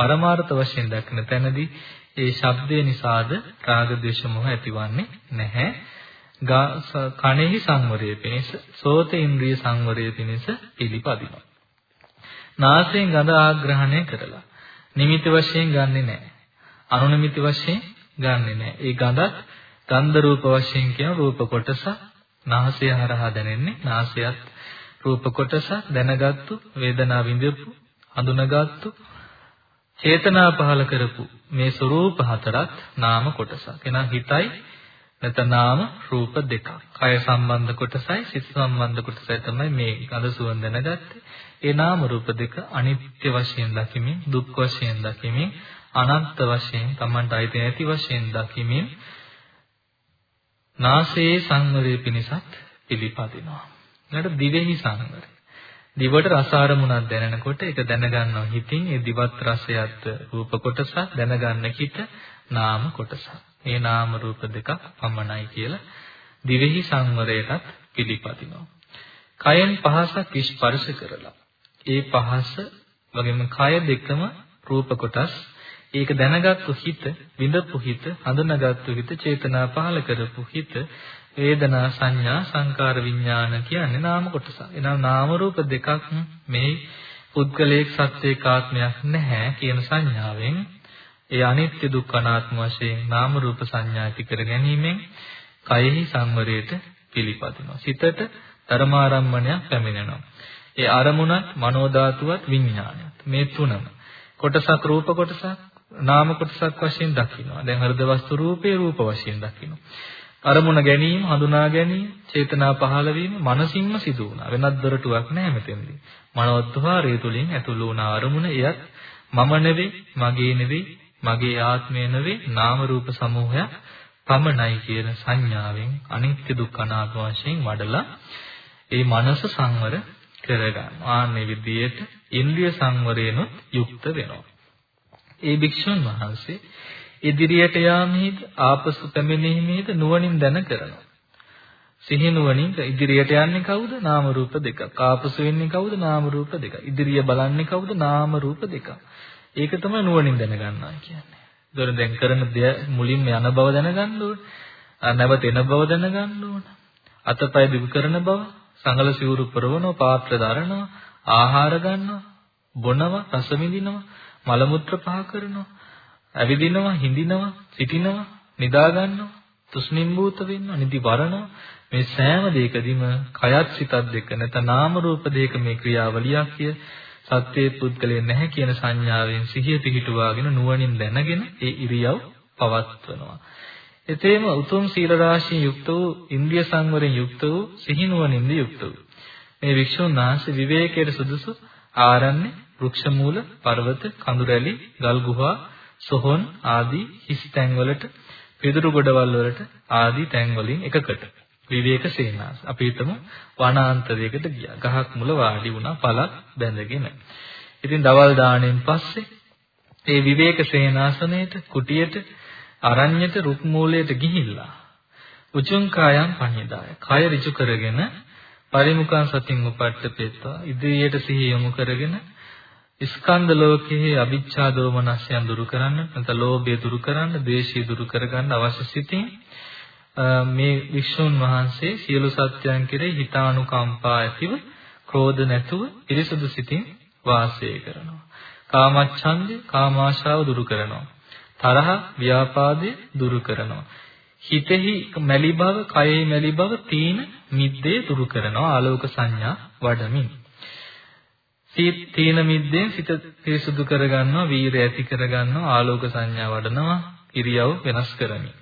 පරමාර්ථ වශයෙන් දක්න තැනදී ඒ ශබ්දය නිසාද රාග ద్వේෂ මොහ ඇතිවන්නේ නැහැ. කණෙහි සංවරය පිණිස සෝත ඉන්ද්‍රිය සංවරය පිණිස පිළිපදිනවා. නාසයෙන් ගඳ ආග්‍රහණය කරලා නිමිති වශයෙන් ගන්නෙ නැහැ. අනුනිමිති වශයෙන් ගන්නෙ නැහැ. ඒ ගඳත් ගන්ධ රූප වශයෙන් කියන රූප කොටස නාසය හරහා දැනෙන්නේ. නාසයත් රූප කොටස දැනගත්තු වේදනාව විඳපු හඳුනාගත්තු චේතනා පහල කරපු මේ ස්වરૂප හතරත් නාම කොටසක්. එහෙනම් හිතයි නැත්නම් නාම රූප දෙකක්. කය සම්බන්ධ කොටසයි සිත සම්බන්ධ කොටසයි තමයි මේ ගඳ සුවඳ දැනගත්තේ. ඒ නාම රූප දෙක අනිත්‍ය වශයෙන් දකිමින්, දුක් වශයෙන් දකිමින්, අනන්ත වශයෙන්, Tamanට අයිති නැති වශයෙන් දකිමින් නාසයේ සංවරය පිණිසත් පිළිපදිනවා. ඊට දිවෙහි සංවරය. දිවට රස අරමුණක් දැනෙනකොට ඒක දැනගන්නවා හිතින් ඒ දිවත් රසයත් රූප කොටසක් දැනගන්න කිත නාම කොටසක්. මේ නාම රූප දෙකක් පමණයි කියලා දිවෙහි සංවරයටත් පිළිපදිනවා. කයෙන් පහසක් ස්පර්ශ කරලා ඒ පහස වගේම කය දෙකම රූප කොටස් ඒක දැනගත්තු හිත විඳපු හිත හඳුනාගත්තු හිත චේතනා පහල කරපු හිත වේදනා සංඥා සංකාර විඥාන කියන්නේ නාම කොටස. එනම් නාම රූප දෙකක් මේ පුද්ගලයෙක් සත්‍යයක ආත්මයක් නැහැ කියන සංඥාවෙන් ඒ අනිත්‍ය දුක්ඛ අනාත්ම වශයෙන් නාම රූප සංඥා ඇති කර ගැනීමෙන් කයෙහි සංවරයට පිළිපදිනවා. සිතට ධර්මාරම්මණයක් පැමිණෙනවා. ඒ අරමුණත් මනෝ ධාතුවත් විඥානයත් මේ තුනම කොටසක් රූප කොටසක් නාම කොටසක් වශයෙන් දකිනවා. දැන් හෘද වස්තු රූපේ රූප වශයෙන් දකිනවා. අරමුණ ගැනීම, හඳුනා ගැනීම, චේතනා පහළ වීම මනසින්ම සිදු වුණා. වෙනත් දොරටුවක් නැහැ මෙතෙන්දී. මනෝද්වාරය තුලින් ඇතුළු වුණ අරමුණ එයත් මම නෙවෙයි, මගේ නෙවෙයි, මගේ ආත්මය නෙවෙයි, නාම රූප සමූහයක් පමණයි කියන සංඥාවෙන් අනිත්‍ය දුක්ඛ අනාත්ම වශයෙන් වඩලා ඒ මනස සංවර කරගන්න. ආන්නේ විදියට ඉන්ද්‍රිය සංවරයෙන්ුත් යුක්ත වෙනවා. ඒ භික්ෂුන් වහන්සේ ඉදිරියට යාමෙහිද ආපසු පැමිණීමෙහිද නුවණින් දැන කරනවා. සිහි නුවණින් ඉදිරියට යන්නේ කවුද? නාම රූප දෙකක්. ආපසු වෙන්නේ කවුද? නාම රූප දෙකක්. ඉදිරිය බලන්නේ කවුද? නාම රූප දෙකක්. ඒක තමයි නුවණින් දැනගන්නවා කියන්නේ. ඒතර දැන් කරන දේ මුලින්ම යන බව දැනගන්න ඕන. නැවත එන බව දැනගන්න ඕන. අතපය දිගු කරන බව, සංගල සිවුරු පරවනවා, පාත්‍ර දරනවා, ආහාර ගන්නවා, බොනවා, රස විඳිනවා, මල මුත්‍ර පහ කරනවා, ඇවිදිනවා, හිඳිනවා, සිටිනවා, නිදා ගන්නවා, තුෂ්ණිම්බූත වෙනවා, නිදි වරනවා. මේ සෑම දෙයකදීම කයත් සිතත් දෙක නැත්නම් නාම රූප දෙක මේ ක්‍රියාවලියක් කිය සත්‍යයේ පුද්ගලයන් නැහැ කියන සංඥාවෙන් සිහිය පිහිටුවාගෙන නුවණින් දැනගෙන ඒ ඉරියව් පවත්වනවා. එතේම උතුම් සීල රාශියෙන් යුක්ත වූ ඉන්ද්‍රිය සංවරයෙන් යුක්ත වූ සිහිනුවණින්ද යුක්ත වූ මේ වික්ෂුන් වහන්සේ විවේකයේ සුදුසු ආරණ්‍ය වෘක්ෂ මූල පර්වත කඳු රැලි ගල් ගුහා සොහොන් ආදී හිස් තැන්වලට පිදුරු ගොඩවල් වලට ආදී තැන් වලින් එකකට විවේක සේනාස. අපි හිතමු වනාන්තරයකට ගියා. ගහක් මුල වාඩි වුණා පළක් බැඳගෙන. ඉතින් දවල් දාණයෙන් පස්සේ ඒ විවේක සේනාසනයේට කුටියට අරණ්‍යට රුක් මූලයට ගිහිල්ලා උචුං කායම් පඤ්ඤදාය. කය ඍජු කරගෙන පරිමුඛං සතින් උපට්ඨපෙත්වා ඉදිරියට සිහිය යොමු කරගෙන ස්කන්ධ ලෝකයේ අවිච්ඡා දෝමනස්යන් දුරු කරන්න නැත්නම් ලෝභය දුරු කරන්න, ද්වේෂය දුරු කරගන්න අවශ්‍ය සිටින් මේ වික්ෂුන් වහන්සේ සියලු සත්‍යයන් කෙරෙහි හිතානුකම්පා ඇතිව ක්‍රෝධ නැතුව පිරිසුදු සිතින් වාසය කරනවා. කාමච්ඡන්දේ කාමාශාව දුරු කරනවා. තරහ ව්‍යාපාදේ දුරු කරනවා. හිතෙහි මැලි බව, කයෙහි මැලි බව, තීන මිද්දේ දුරු කරනවා ආලෝක සංඥා වඩමින්. තීන මිද්දෙන් සිත පිරිසුදු කරගන්නවා, වීරය ඇති කරගන්නවා, ආලෝක සංඥා වඩනවා, ඉරියව් වෙනස් කරමින්.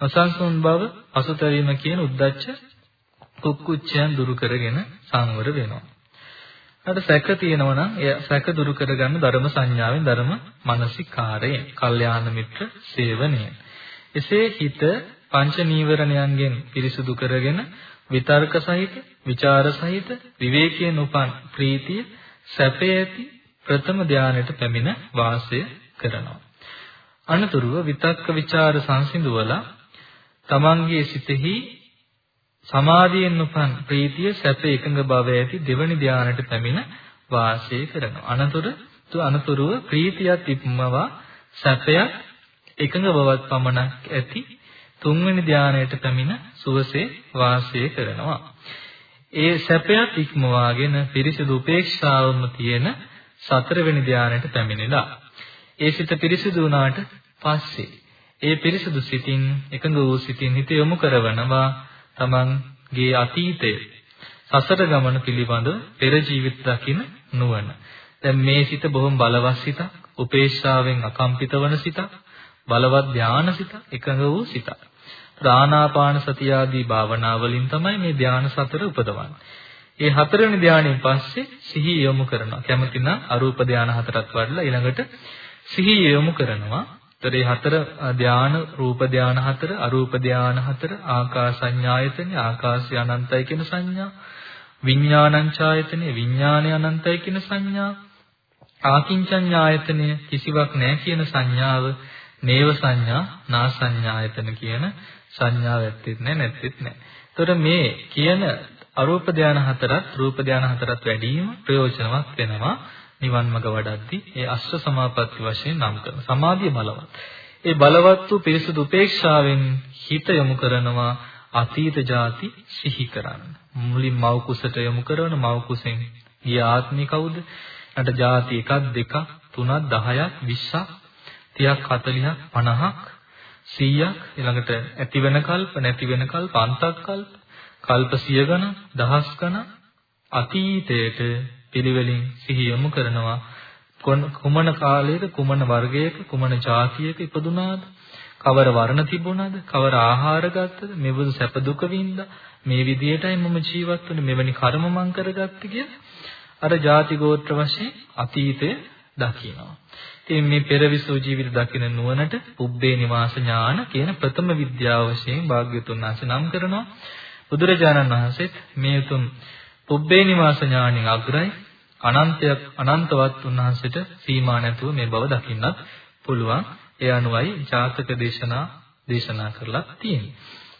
අසංසුන් බව අසුතරීම කියන උද්දච්ච කුක්කුච්චයන් දුරු කරගෙන සංවර වෙනවා. අර සැක තියෙනවා නම් ඒ සැක දුරු කරගන්න ධර්ම සංඥාවෙන් ධර්ම මානසිකාරයෙන්, කල්යාණ මිත්‍ර සේවනයෙන්. එසේ හිත පංච නීවරණයන්ගෙන් පිරිසුදු කරගෙන විතර්ක සහිත, ਵਿਚාර සහිත, විවේකයෙන් උපන් ප්‍රීතිය, සැපේ ඇති ප්‍රථම ධානයට පැමිණ වාසය කරනවා. අනතුරුව විතක්ක ਵਿਚාර සංසිඳුවලා තමන්ගේ සිතෙහි සමාධියෙන් උපන් ප්‍රීතිය සැප එකඟ බව ඇති දෙවනි ධානයට පැමිණ වාසය කරනවා. අනතුරු අනතුරුව ප්‍රීතියත් ඉක්මවා සැපයක් එකඟ බවක් පමණක් ඇති තුන්වෙනි ධානයට පැමිණ සුවසේ වාසය කරනවා. ඒ සැපයත් ඉක්මවාගෙන පිරිසිදු උපේක්ෂාවම තියෙන සතරවෙනි ධානයට පැමිණිලා ඒ සිත පිරිසිදු වුණාට පස්සේ ඒ පිරිසුදු සිතින් එකඟ වූ සිතින් හිත යොමු කරවනවා තමන්ගේ අතීතය සසර ගමන පිළිබඳ පෙර ජීවිත දකින නුවණ. දැන් මේ සිත බොහොම බලවත් සිතක්, උපේක්ෂාවෙන් අකම්පිත වන සිතක්, බලවත් ධානා සිතක්, එකඟ වූ සිතක්. ප්‍රාණාපාන සතිය ආදී භාවනා වලින් තමයි මේ ධානා සතර උපදවන්නේ. ඒ හතරවෙනි ධානයෙන් පස්සේ සිහිය යොමු කරනවා. කැමතිනම් අරූප ධාන හතරක් වඩලා ඊළඟට සිහිය යොමු කරනවා. ඒතරේ හතර ධාන රූප ධාන හතර අරූප ධාන හතර ආකාසඤ්ඤායතනෙ ආකාශය අනන්තයි කියන සංඥා විඥානංචායතනෙ විඥානය අනන්තයි කියන සංඥා ආකින්චඤ්ඤායතනෙ කිසිවක් නැහැ කියන සංඥාව නේව සංඥා නා සංඥායතන කියන සංඥාව ඇත්තෙත් නැහැ නැත්තෙත් නැහැ. ඒතර මේ කියන අරූප ධාන හතරත් රූප ධාන හතරත් වැඩිම ප්‍රයෝජනවත් වෙනවා. නිවන් මඟ වඩද්දී ඒ අෂ්ට සමාපatti වශයෙන් නම් කරන සමාධිය බලවත්. ඒ බලවත් වූ පිරිසුදු උපේක්ෂාවෙන් හිත යොමු කරනවා අතීත ಜಾති සිහි කරන්න. මුලින් මව් කුසට යොමු කරන මව් කුසෙන් ගිය ආත්මේ කවුද? අට ಜಾති 1 2 3 10ක් 20ක් 30ක් 40ක් 50ක් 100ක් ඊළඟට ඇති වෙන කල්ප නැති වෙන කල්ප අන්තක් කල්ප කල්ප සිය ගණන් දහස් ගණන් අතීතයට පිළිවෙලින් සිහි යොමු කරනවා. කුමන කාලයක කුමන වර්ගයක කුමන જાතියක ඉපදුනාද? කවර වර්ණ තිබුණාද? කවර ආහාර ගත්තද? මෙබඳු සැප දුක වින්දා? මේ විදියටයි මම ජීවත් වුනේ මෙවැනි කර්ම මං කරගත්තේ කියලා අර ಜಾති ගෝත්‍ර වශයෙන් අතීතය දකිනවා. ඉතින් මේ පෙරවිසු ජීවිත දකින නුවණට පුබ්බේ නිවාස ඥාන කියන ප්‍රථම විද්‍යාව වශයෙන් භාග්‍යතුන් වහන්සේ නම් කරනවා. බුදුරජාණන් වහන්සේත් මේ උතුම් පුබ්බේ නිවාස ඥාණයෙන් අග්‍රයි අනන්තයක් අනන්තවත් උන්වහන්සේට සීමා නැතුව මේ බව දකින්නත් පුළුවන්. ඒ අනුවයි ජාතක දේශනා දේශනා කරලා තියෙන්නේ.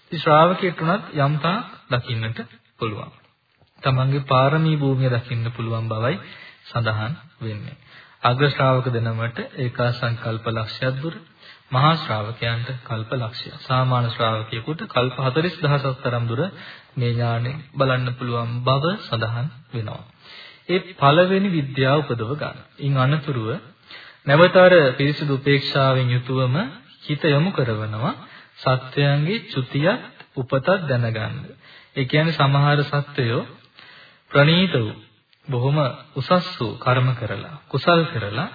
ඉතින් ශ්‍රාවකයට උනත් යම්තා දකින්නට පුළුවන්. තමන්ගේ පාරමී භූමිය දකින්න පුළුවන් බවයි සඳහන් වෙන්නේ. අග්‍ර ශ්‍රාවක දෙනමට ඒකා සංකල්ප ලක්ෂයක් දුර මහා ශ්‍රාවකයන්ට කල්ප ලක්ෂය. සාමාන්‍ය ශ්‍රාවකයෙකුට කල්ප 40000ක් තරම් දුර මේ ඥාණය බලන්න පුළුවන් බව සඳහන් වෙනවා. ඒ පළවෙනි විද්‍යාව උපදව ගන්න. ඉන් අනතුරුව නැවතර පිරිසිදු උපේක්ෂාවෙන් යුතුවම හිත යොමු කරනවා සත්‍යයන්ගේ චුතියත් උපතත් දැනගන්න. ඒ කියන්නේ සමහර සත්වයෝ ප්‍රණීත වූ බොහොම උසස් වූ කර්ම කරලා කුසල් කරලා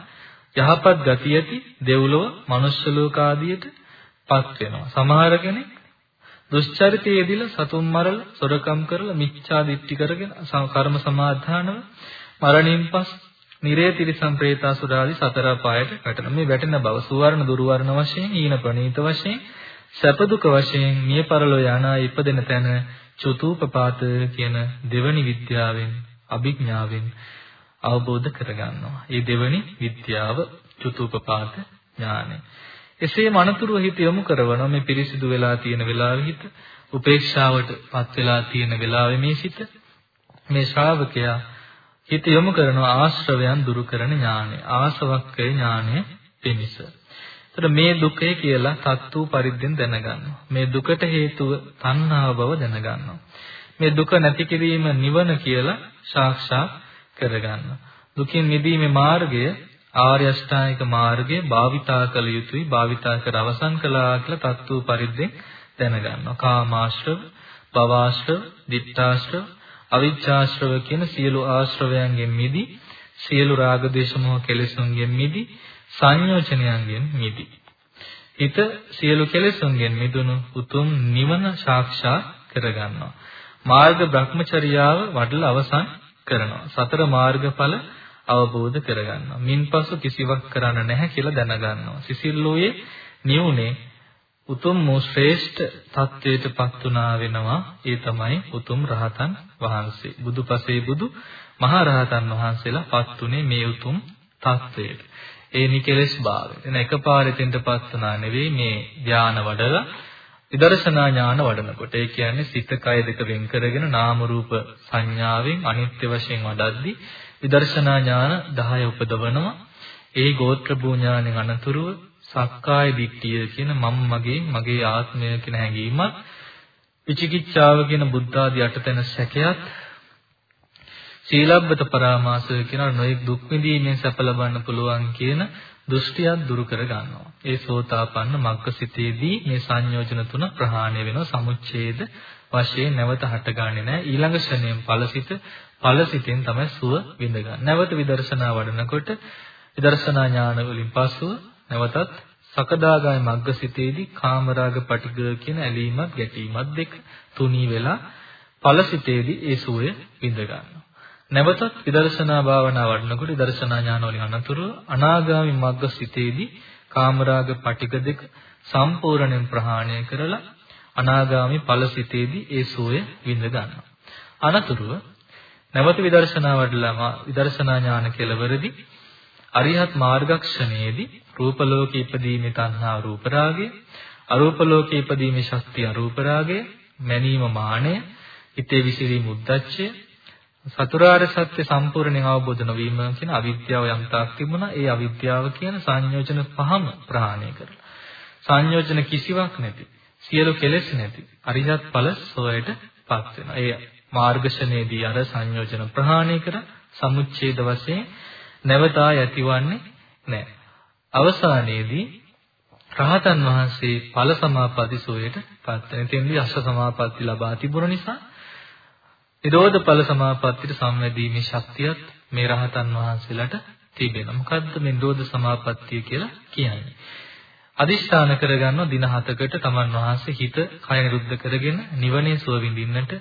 යහපත් ගති ඇති දෙව්ලොව මනුෂ්‍ය ලෝක ආදියටපත් වෙනවා. සමහර කෙනෙක් දුෂ්චරිතයේදීලා සතුන් මරලා සොරකම් කරලා මිච්ඡා දිට්ඨි කරගෙන කර්ම සමාධානව මරණින් පස් නිරේ තිරිසම් പ്രേතාසුරාදී සතර පායට වැටෙන මේ වැටෙන බව සුවර්ණ දුර්වර්ණ වශයෙන් ඊන ප්‍රණීත වශයෙන් සැප දුක වශයෙන් මිය පරලෝ යනා ඉපදෙන තැන චතුූපපාත කියන දෙවනි විද්‍යාවෙන් අභිඥාවෙන් අවබෝධ කරගන්නවා. මේ දෙවනි විද්‍යාව චුතූපපාත ඥානය. එසේම අනතුරුව හිත යොමු කරන මේ පිරිසිදු වෙලා තියෙන වෙලාවෙ හිත උපේක්ෂාවටපත් වෙලා තියෙන වෙලාවෙ මේ සිත මේ ශ්‍රාවකයා හිත යොමු කරන ආශ්‍රවයන් දුරු කරන ඥානය ආසවක්කේ ඥානය පිණිස. එතකොට මේ දුකේ කියලා තත්තු පරිද්දෙන් දැනගන්නවා. මේ දුකට හේතුව තණ්හාව බව දැනගන්නවා. මේ දුක නැති කිරීම නිවන කියලා සාක්ෂාත් කරගන්නවා. දුකින් මිදීමේ මාර්ගය ආර්ය අෂ්ටාංගික මාර්ගය භාවිතා කළ යුතුයි භාවිතා කර අවසන් කළා කියලා තත්තු පරිද්දෙන් දැනගන්නවා. කාමාශ්‍රව, භවආශ්‍රව, ditthාශ්‍රව, අවිච්ඡාශ්‍රව කියන සියලු ආශ්‍රවයන්ගෙන් මිදී සියලු රාග දේශ මොහ කෙලෙසුන්ගෙන් මිදී සංයෝජනයන්ගෙන් මිදී. හිත සියලු කෙලෙසුන්ගෙන් මිදුණු උතුම් නිවන සාක්ෂාත් කරගන්නවා. මාර්ග භ්‍රමචර්යාව වඩලා අවසන් කරනවා. සතර මාර්ගඵල අවබෝධ කරගන්නවා. මින්පසු කිසිවක් කරන්න නැහැ කියලා දැනගන්නවා. සිසිල්ලෝයේ නියුනේ උතුම් වූ ශ්‍රේෂ්ඨ තත්වයටපත් උනා වෙනවා. ඒ තමයි උතුම් රහතන් වහන්සේ. බුදුපසේ බුදු මහා රහතන් වහන්සේලාපත් උනේ මේ උතුම් තත්වයට. ඒ නිකලස් භාවය. එන එකපාරෙතෙන්ටපත් උනා නෙවෙයි මේ ධානය වඩලා විදර්ශනා ඥාන වඩනකොට ඒ කියන්නේ සිත කය දෙක වෙන් කරගෙන නාම රූප සංඥාවෙන් අනිත්‍ය වශයෙන් වඩද්දී විදර්ශනා ඥාන 10 උපදවනවා. ඒ ගෝත්‍ර භූ ඥානෙන් අනතුරුව සක්කාය දිට්ඨිය කියන මම මගේ මගේ ආත්මය කියන හැඟීමත් විචිකිච්ඡාව කියන බුද්ධ ආදී අටතැන සැකයත් සීලබ්බත පරාමාසය කියන නොයෙක් දුක් විඳීමෙන් සැප ලබන්න පුළුවන් කියන දෘෂ්ටියක් දුරු කර ගන්නවා. ඒ සෝතාපන්න මග්ගසිතේදී මේ සංයෝජන තුන ප්‍රහාණය වෙනවා සමුච්ඡේද වශයෙන් නැවත හටගන්නේ නැහැ. ඊළඟ ශ්‍රණයෙන් ඵලසිත ඵලසිතෙන් තමයි සුව විඳගන්නේ. නැවත විදර්ශනා වඩනකොට විදර්ශනා ඥාන වලින් පසුව නැවතත් සකදාගාමී මග්ගසිතේදී කාමරාග පටිග කියන ඇලීමත් ගැටීමත් දෙක තුනී වෙලා ඵලසිතේදී ඒ සුවය විඳ ගන්නවා. නැවතත් විදර්ශනා භාවනා වඩනකොට විදර්ශනා ඥාන වලින් අනතුරුව අනාගාමි මග්ග සිතේදී කාමරාග පටික දෙක සම්පූර්ණයෙන් ප්‍රහාණය කරලා අනාගාමි ඵල සිතේදී ඒ සෝය විඳ ගන්නවා. අනතුරුව නැවත විදර්ශනා වඩලා විදර්ශනා ඥාන කෙලවරදී අරිහත් මාර්ගක්ෂණයේදී රූප ලෝකේ ඉපදීමේ තණ්හා රූප රාගය, අරූප ලෝකේ ඉපදීමේ ශක්තිය අරූප රාගය, මැනීම මානය, හිතේ විසිරීම උද්දච්චය, සතරාර්ය සත්‍ය සම්පූර්ණයෙන් අවබෝධ නොවීම කියන අවිද්‍යාව යම් තාක් තිබුණා. ඒ අවිද්‍යාව කියන සංයෝජන පහම ප්‍රහාණය කරලා. සංයෝජන කිසිවක් නැති, සියලු කෙලෙස් නැති අරිහත් ඵල සෝයටපත් වෙනවා. ඒ මාර්ගශනේදී අර සංයෝජන ප්‍රහාණය කර සමුච්ඡේද වශයෙන් නැවතා ඇතිවන්නේ නැහැ. අවසානයේදී රහතන් වහන්සේ ඵල සමාපatti සෝයට පත් වෙන. එතෙන්දී අෂ්ඨ සමාපatti ලබා තිබුණ නිසා නිරෝධ ඵල සමාපත්තියට සම්වැදීමේ ශක්තියත් මේ රහතන් වහන්සේලාට තිබෙනවා. මොකද්ද මේ නිරෝධ සමාපත්තිය කියලා කියන්නේ? අදිෂ්ඨාන කරගන්න දින 7කට තමන් වහන්සේ හිත කය නිරුද්ධ කරගෙන නිවනේ සුව විඳින්නට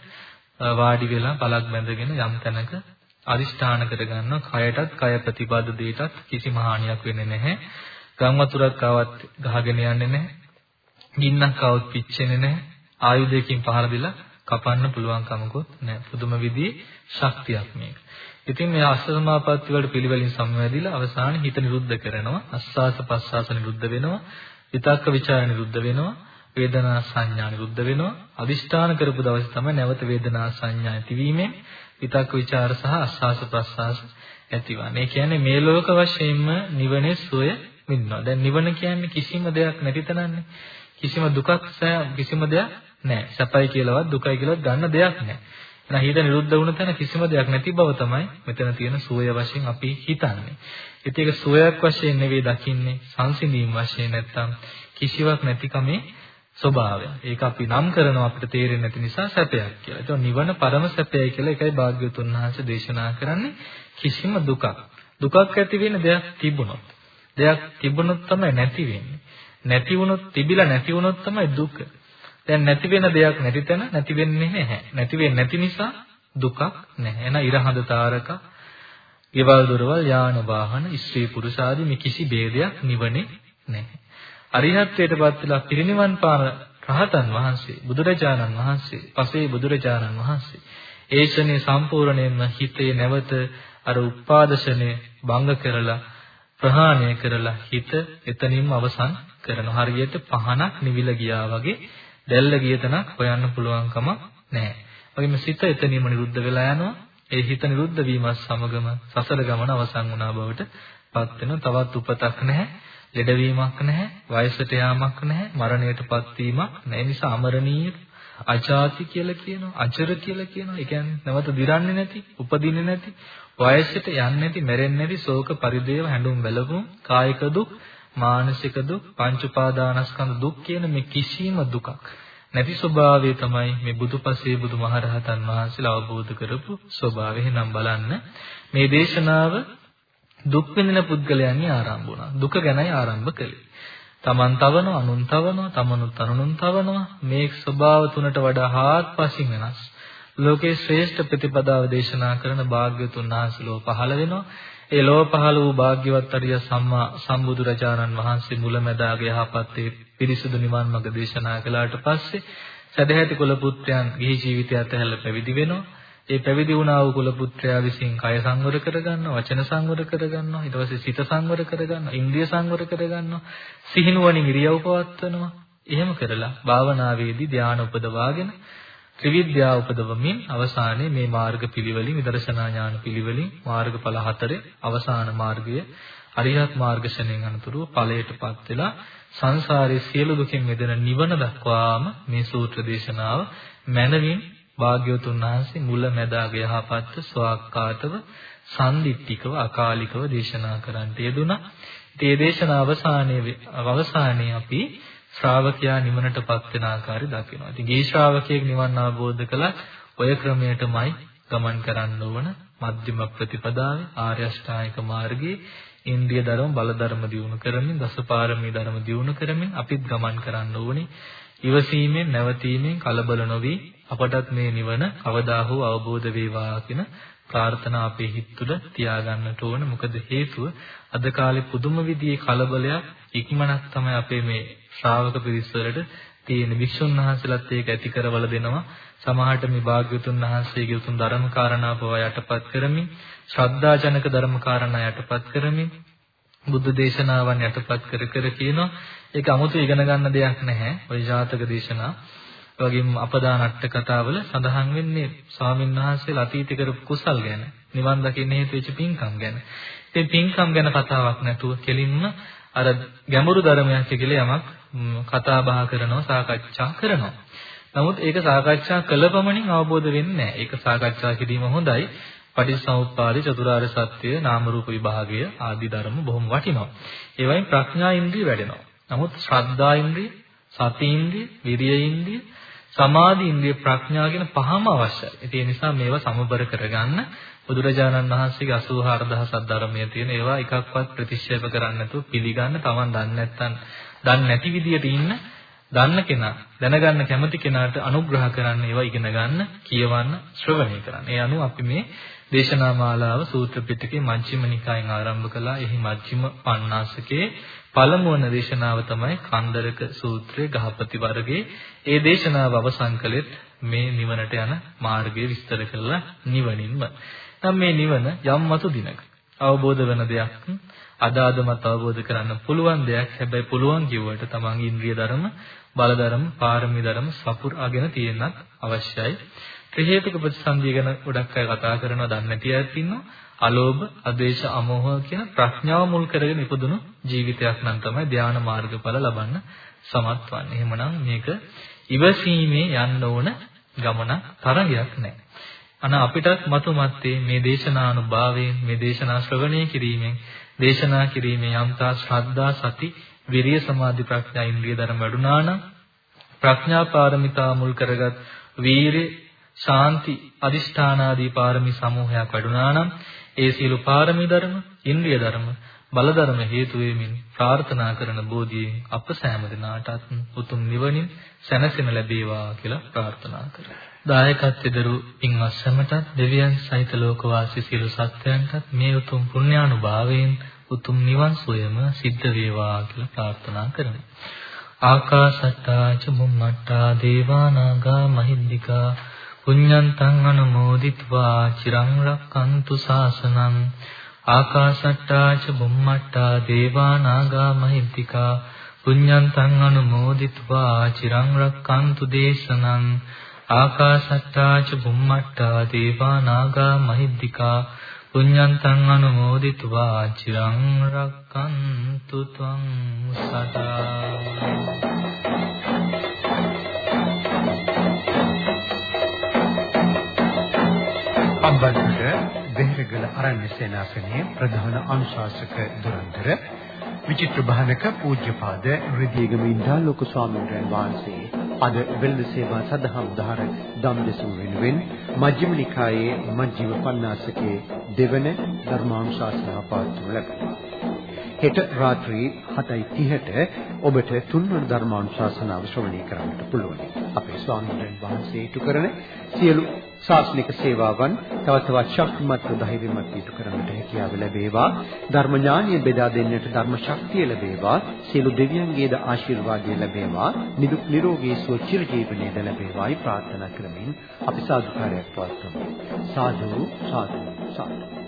වාඩි වෙලා බලක් බැඳගෙන යම් තැනක අදිෂ්ඨාන කරගන්න කයටත් කය ප්‍රතිපද දෙයටත් කිසිම හානියක් වෙන්නේ නැහැ. ගම් වතුරක් ආවත් ගහගෙන යන්නේ නැහැ. ගින්නක් ආවොත් පිච්චෙන්නේ නැහැ. ආයුධයකින් පහර දීලා කපන්න පුළුවන් කමකුත් නැහැ. පුදුම විදිහේ ශක්තියක් මේක. ඉතින් මේ අස්සසමාපatti වලට පිළිවෙලින් සම්වැදිලා අවසානයේ හිත නිරුද්ධ කරනවා. අස්වාස පස්වාස නිරුද්ධ වෙනවා. විතක්ක ਵਿਚාර නිරුද්ධ වෙනවා. වේදනා සංඥා නිරුද්ධ වෙනවා. අදිෂ්ඨාන කරපු දවසේ තමයි නැවත වේදනා සංඥා ඇතිවීමෙන් විතක්ක ਵਿਚාර සහ අස්වාස ප්‍රස්වාස ඇතිවන්නේ. ඒ කියන්නේ මේ ලෝක වශයෙන්ම නිවනේ සොය විඳිනවා. දැන් නිවන කියන්නේ කිසිම දෙයක් නැති තැනන්නේ. කිසිම දුකක් කිසිම දෙයක් නැහැ. සැපයි කියලාවත් දුකයි කියලාවත් ගන්න දෙයක් නැහැ. එහෙනම් හිත නිරුද්ධ වුණ තැන කිසිම දෙයක් නැති බව තමයි මෙතන තියෙන සුවය වශයෙන් අපි හිතන්නේ. ඉතින් ඒක සුවයක් වශයෙන් නෙවෙයි දකින්නේ සංසිඳීම් වශයෙන් නැත්තම් කිසිවක් නැතිකමේ ස්වභාවය. ඒක අපි නම් කරනවා අපිට තේරෙන්නේ නැති නිසා සැපයක් කියලා. ඒක නිවන පරම සැපයයි කියලා එකයි භාග්‍යවතුන් වහන්සේ දේශනා කරන්නේ කිසිම දුකක්. දුකක් ඇති වෙන දෙයක් තිබුණොත්. දෙයක් තිබුණොත් තමයි නැති වෙන්නේ. නැති වුණොත් තිබිලා නැති වුණොත් තමයි දුක. දැන් නැති වෙන දෙයක් නැති තැන නැති වෙන්නේ නැහැ. නැති වෙන්නේ නැති නිසා දුකක් නැහැ. එන ඉරහඳ තාරක, ගෙවල් දොරවල්, යාන වාහන, ස්ත්‍රී පුරුෂ ආදී මේ කිසි ભેදයක් නිවනේ නැහැ. අරිහත්ත්වයටපත් වෙලා පිරිනිවන් පාන රහතන් වහන්සේ, බුදුරජාණන් වහන්සේ, පසේ බුදුරජාණන් වහන්සේ ඒ ශනේ සම්පූර්ණයෙන්ම හිතේ නැවත අර උපාදශනේ භංග කරලා ප්‍රහාණය කරලා හිත එතනින්ම අවසන් කරන හරියට පහනක් නිවිල ගියා වගේ දැල්ල ගිය තැනක් හොයන්න පුළුවන් කම නැහැ. වගේම සිත එතනින්ම නිරුද්ධ වෙලා යනවා. ඒ හිත නිරුද්ධ වීමත් සමගම සසර ගමන අවසන් වුණා බවට පත් වෙන තවත් උපතක් නැහැ. ලෙඩවීමක් නැහැ. වයසට යාමක් නැහැ. මරණයටපත් වීමක් නැහැ. නිසා අමරණීය අජාති කියලා කියනවා. අජර කියලා කියනවා. ඒ කියන්නේ නැවත දිරන්නේ නැති, උපදින්නේ නැති, වයසට යන්නේ නැති, මැරෙන්නේ නැති, ශෝක පරිදේව හැඬුම් වැළපුම්, කායික දුක්, මානසික දුක්, පංච උපාදානස්කන්ධ දුක් කියන මේ කිසිම දුකක් නැති ස්වභාවය තමයි මේ බුදුපසේ බුදුමහරහතන් වහන්සේලා අවබෝධ කරපු ස්වභාවය. එහෙනම් බලන්න මේ දේශනාව දුක් විඳින පුද්ගලයන්ගේ ආරම්භ වුණා. දුක ගැනයි ආරම්භ කළේ. තමන් තවනවා, අනුන් තවනවා, තමනුත් අනුන් තවනවා. මේ ස්වභාව තුනට වඩා හාත්පසින් වෙනස්. ලෝකේ ශ්‍රේෂ්ඨ ප්‍රතිපදාව දේශනා කරන භාග්‍යතුන් වහන්සේ ලෝ පහළ වෙනවා. ඒ ලෝ පහළ වූ භාග්‍යවත් අරිය සම්මා සම්බුදුරජාණන් වහන්සේ මුලැමැදාග යහපත් පිරිසුදු නිවන් මඟ දේශනා කළාට පස්සේ සදහැති කුල පුත්‍රයන් ගිහි ජීවිතය අතහැරලා පැවිදි වෙනවා. ඒ පැවිදි වුණා වූ කුල පුත්‍රයා විසින් කය සංවර කරගන්නවා, වචන සංවර කරගන්නවා, ඊට පස්සේ සිත සංවර කරගන්නවා, ඉන්ද්‍රිය සංවර කරගන්නවා, සිහිනුවණින් ඉරියව් පවත්වනවා. එහෙම කරලා භාවනාවේදී ධානය උපදවාගෙන ත්‍රිවිද්‍යා උපදවමින් අවසානයේ මේ මාර්ග පිළිවෙලින් විදර්ශනා ඥාන පිළිවෙලින් මාර්ගඵල හතරේ අවසාන මාර්ගය අරියත් මාර්ගශණයෙන් අනතුරු ඵලයටපත් වෙලා සංසාරයේ සියලු දුකින් මිදෙන නිවන දක්වාම මේ සූත්‍ර දේශනාව මනමින් භාග්‍යවතුන් වහන්සේ මුල මැද අග යහපත් ස්වාක්කාතව සම්දිත්තිකව අකාලිකව දේශනා කරන්නට යෙදුණා. ඒ දේශනාව අවසානයේ අවසානයේ අපි ශ්‍රාවකයා නිවනටපත් වෙන ආකාරය දකිනවා. ඉතින් ගේ ශ්‍රාවකයෙක් නිවන් අවබෝධ කළා ඔය ක්‍රමයටමයි ගමන් කරන්න ඕන මධ්‍යම ප්‍රතිපදාවේ ආර්ය අෂ්ටාංගික මාර්ගයේ ඉන්ද්‍රිය ධර්ම බල ධර්ම දියුණු කරමින් දසපාරමී ධර්ම දියුණු කරමින් අපිත් ගමන් කරන්න ඕනේ. ඉවසීමෙන් නැවතීමෙන් කලබල නොවි අපටත් මේ නිවන කවදා හෝ අවබෝධ වේවා කියන ප්‍රාර්ථනා අපේ හිත තුළ තියාගන්නට ඕන. මොකද හේතුව අද කාලේ පුදුම විදිහේ කලබලයක් ඉක්මනක් තමයි අපේ මේ ශ්‍රාවක පිරිසවලට තියෙන වික්ෂුන් වහන්සේලාත් ඒක ඇති කරවල දෙනවා. සමහරට මේ භාග්‍යවතුන් වහන්සේගේ උතුම් ධර්ම කාරණා පව යටපත් කරමින් ශ්‍රද්ධාජනක ධර්ම කාරණා යටපත් කරමින් බුද්ධ දේශනාවන් යටපත් කර කර කියනවා. ඒක 아무තු ඉගෙන ගන්න දෙයක් නැහැ. ওই ජාතක දේශනා වගේම අපදා නට්ට කතාවල සඳහන් වෙන්නේ ස්වාමීන් වහන්සේලා අතීත කරපු කුසල් ගැන, නිවන් දකින්න හේතු වෙච්ච පින්කම් ගැන. ඉතින් පින්කම් ගැන කතාවක් නැතුව කෙලින්ම අර ගැඹුරු ධර්මයක් කියලා යමක් කතා බහ කරනවා, සාකච්ඡා කරනවා. නමුත් ඒක සාකච්ඡා කළ පමණින් අවබෝධ වෙන්නේ නැහැ. ඒක සාකච්ඡා කිරීම හොඳයි. පටිච්චසමුප්පාද චතුරාර්ය සත්‍ය නාම රූප විභාගය ආදී ධර්ම බොහොම වටිනවා. ඒ වයින් ප්‍රඥා ඉන්ද්‍රිය වැඩෙනවා. නමුත් ශ්‍රද්ධා ඉන්ද්‍රිය, සති ඉන්ද්‍රිය, විරිය ඉන්ද්‍රිය, සමාධි ඉන්ද්‍රිය ප්‍රඥා කියන පහම අවශ්‍යයි. ඒ නිසා මේවා සමබර කරගන්න බුදුරජාණන් වහන්සේගේ 84000 ධර්මයේ තියෙන ඒවා එකක්වත් ප්‍රතික්ෂේප කරන්නේ නැතුව පිළිගන්න තමන් දන්නේ නැත්නම් දන්නේ නැති විදියට ඉන්න දන්න කෙනා දැනගන්න කැමති කෙනාට අනුග්‍රහ කරන්න ඒවා ඉගෙන ගන්න කියවන්න ශ්‍රවණය කරන්න. ඒ අනුව අපි මේ දේශනා මාලාව සූත්‍ර පිටකේ මජ්ක්‍ධිම නිකායෙන් ආරම්භ කළා. එහි මජ්ක්‍ධිම පඤ්ඤාසකේ පළමුවන දේශනාව තමයි කන්දරක සූත්‍රයේ ගහපති වර්ගයේ. ඒ දේශනාව අවසන් කළෙත් මේ නිවනට යන මාර්ගය විස්තර කළා නිවනින්ම. නම් මේ නිවන යම් මතු දිනක අවබෝධ වෙන දෙයක් අදාදමත් අවබෝධ කරන්න පුළුවන් දෙයක්. හැබැයි පුළුවන් කිව්වට තමන්ගේ ඉන්ද්‍රිය ධර්ම, බල ධර්ම, පාරමී ධර්ම සපුරාගෙන තියෙන්නත් අවශ්‍යයි. ත්‍රි හේතුක ප්‍රතිසන්දිය ගැන ගොඩක් අය කතා කරනවා දන්නේ නැති අයත් ඉන්නවා. අලෝභ, අදේශ, අමෝහ කියන ප්‍රඥාව මුල් කරගෙන ඉපදුණු ජීවිතයක් නම් තමයි ධානා මාර්ගඵල ලබන්න සමත් වන්නේ. එහෙමනම් මේක ඉවසීමේ යන්න ඕන ගමන තරගයක් නැහැ. අන අපිටත් මතු මත්තේ මේ දේශනානුභාවයෙන් මේ දේශනා ශ්‍රවණය කිරීමෙන් දේශනා කිරීමේ යම්තා ශ්‍රද්ධා සති විරිය සමාධි ප්‍රඥා ඉන්ද්‍රිය ධර්ම වැඩුණා නම් ප්‍රඥා පාරමිතා මුල් කරගත් වීරිය ශාන්ති අදිෂ්ඨානාදී පාරමී සමූහයක් වැඩුණා නම් ඒ සියලු පාරමී ධර්ම ඉන්ද්‍රිය ධර්ම බල ධර්ම හේතු වෙමින් ප්‍රාර්ථනා කරන බෝධියෙන් අප සෑම දිනාටත් උතුම් නිවනින් සැනසෙන ලැබේවා කියලා ප්‍රාර්ථනා කරමු. දායකත්ව දරු පින්වත් සැමටත් දෙවියන් සහිත ලෝකවාසී සියලු සත්වයන්ටත් මේ උතුම් පුණ්‍යානුභාවයෙන් උතුම් නිවන් සොයම සිද්ධ වේවා කියලා ප්‍රාර්ථනා කරමි. ආකාශට්ටා චුම්මට්ටා දේවානාගා මහිද්దికා පුඤ්ඤන්තං අනුමෝදිත්වා චිරං රක්칸තු සාසනං ආකාශට්ටා චුම්මට්ටා දේවානාගා මහිද්దికා පුඤ්ඤන්තං අනුමෝදිත්වා චිරං රක්칸තු දේශනං ආකාශත්තා ච බුම්මත්තා දේවා නාග මහිද්దికා පුඤ්ඤන්තං අනුමෝදිත्वा චිරං රක්칸තු ත්වං සදා. අම්බන්තර දෙහිගල ආරණ්‍ය සේනාසනයේ ප්‍රධාන අනුශාසක දුරන්තර විචිත්‍ර භානක පූජ්‍යපාද රිදීගමින්දා ලොකු ස්වාමීන් වහන්සේ අද වෙළඳ සේවා සදහම් දහර දම් දෙසුම් වෙනුවෙන් මජ්ක්‍ධිම නිකායේ මජ්ක්‍ධිම පඤ්ඤාසකේ දෙවන ධර්මානුශාසනා පවත්වනු ලැබුවා. හෙට රාත්‍රී 7:30ට ඔබට තුන්වන ධර්මානුශාසනාව ශ්‍රවණය කරන්නට පුළුවන්. අපේ ස්වාමීන් වහන්සේ ඉටු කරන සියලු ශාස්ත්‍රික සේවාවන් තව තවත් ශක්තිමත් ධෛර්යමත් ඉටු කරන්නට හැකියාව ලැබේවා. ධර්ම ඥානිය බෙදා දෙන්නට ධර්ම ශක්තිය ලැබේවා. සියලු දෙවියන්ගේද ආශිර්වාදය ලැබේවා. නිදුක් නිරෝගී සුව චිරජීවනයේද ලැබේවායි ප්‍රාර්ථනා කරමින් අපි සාදුකාරයක් පවත්වමු. සාදු සාදු සාදු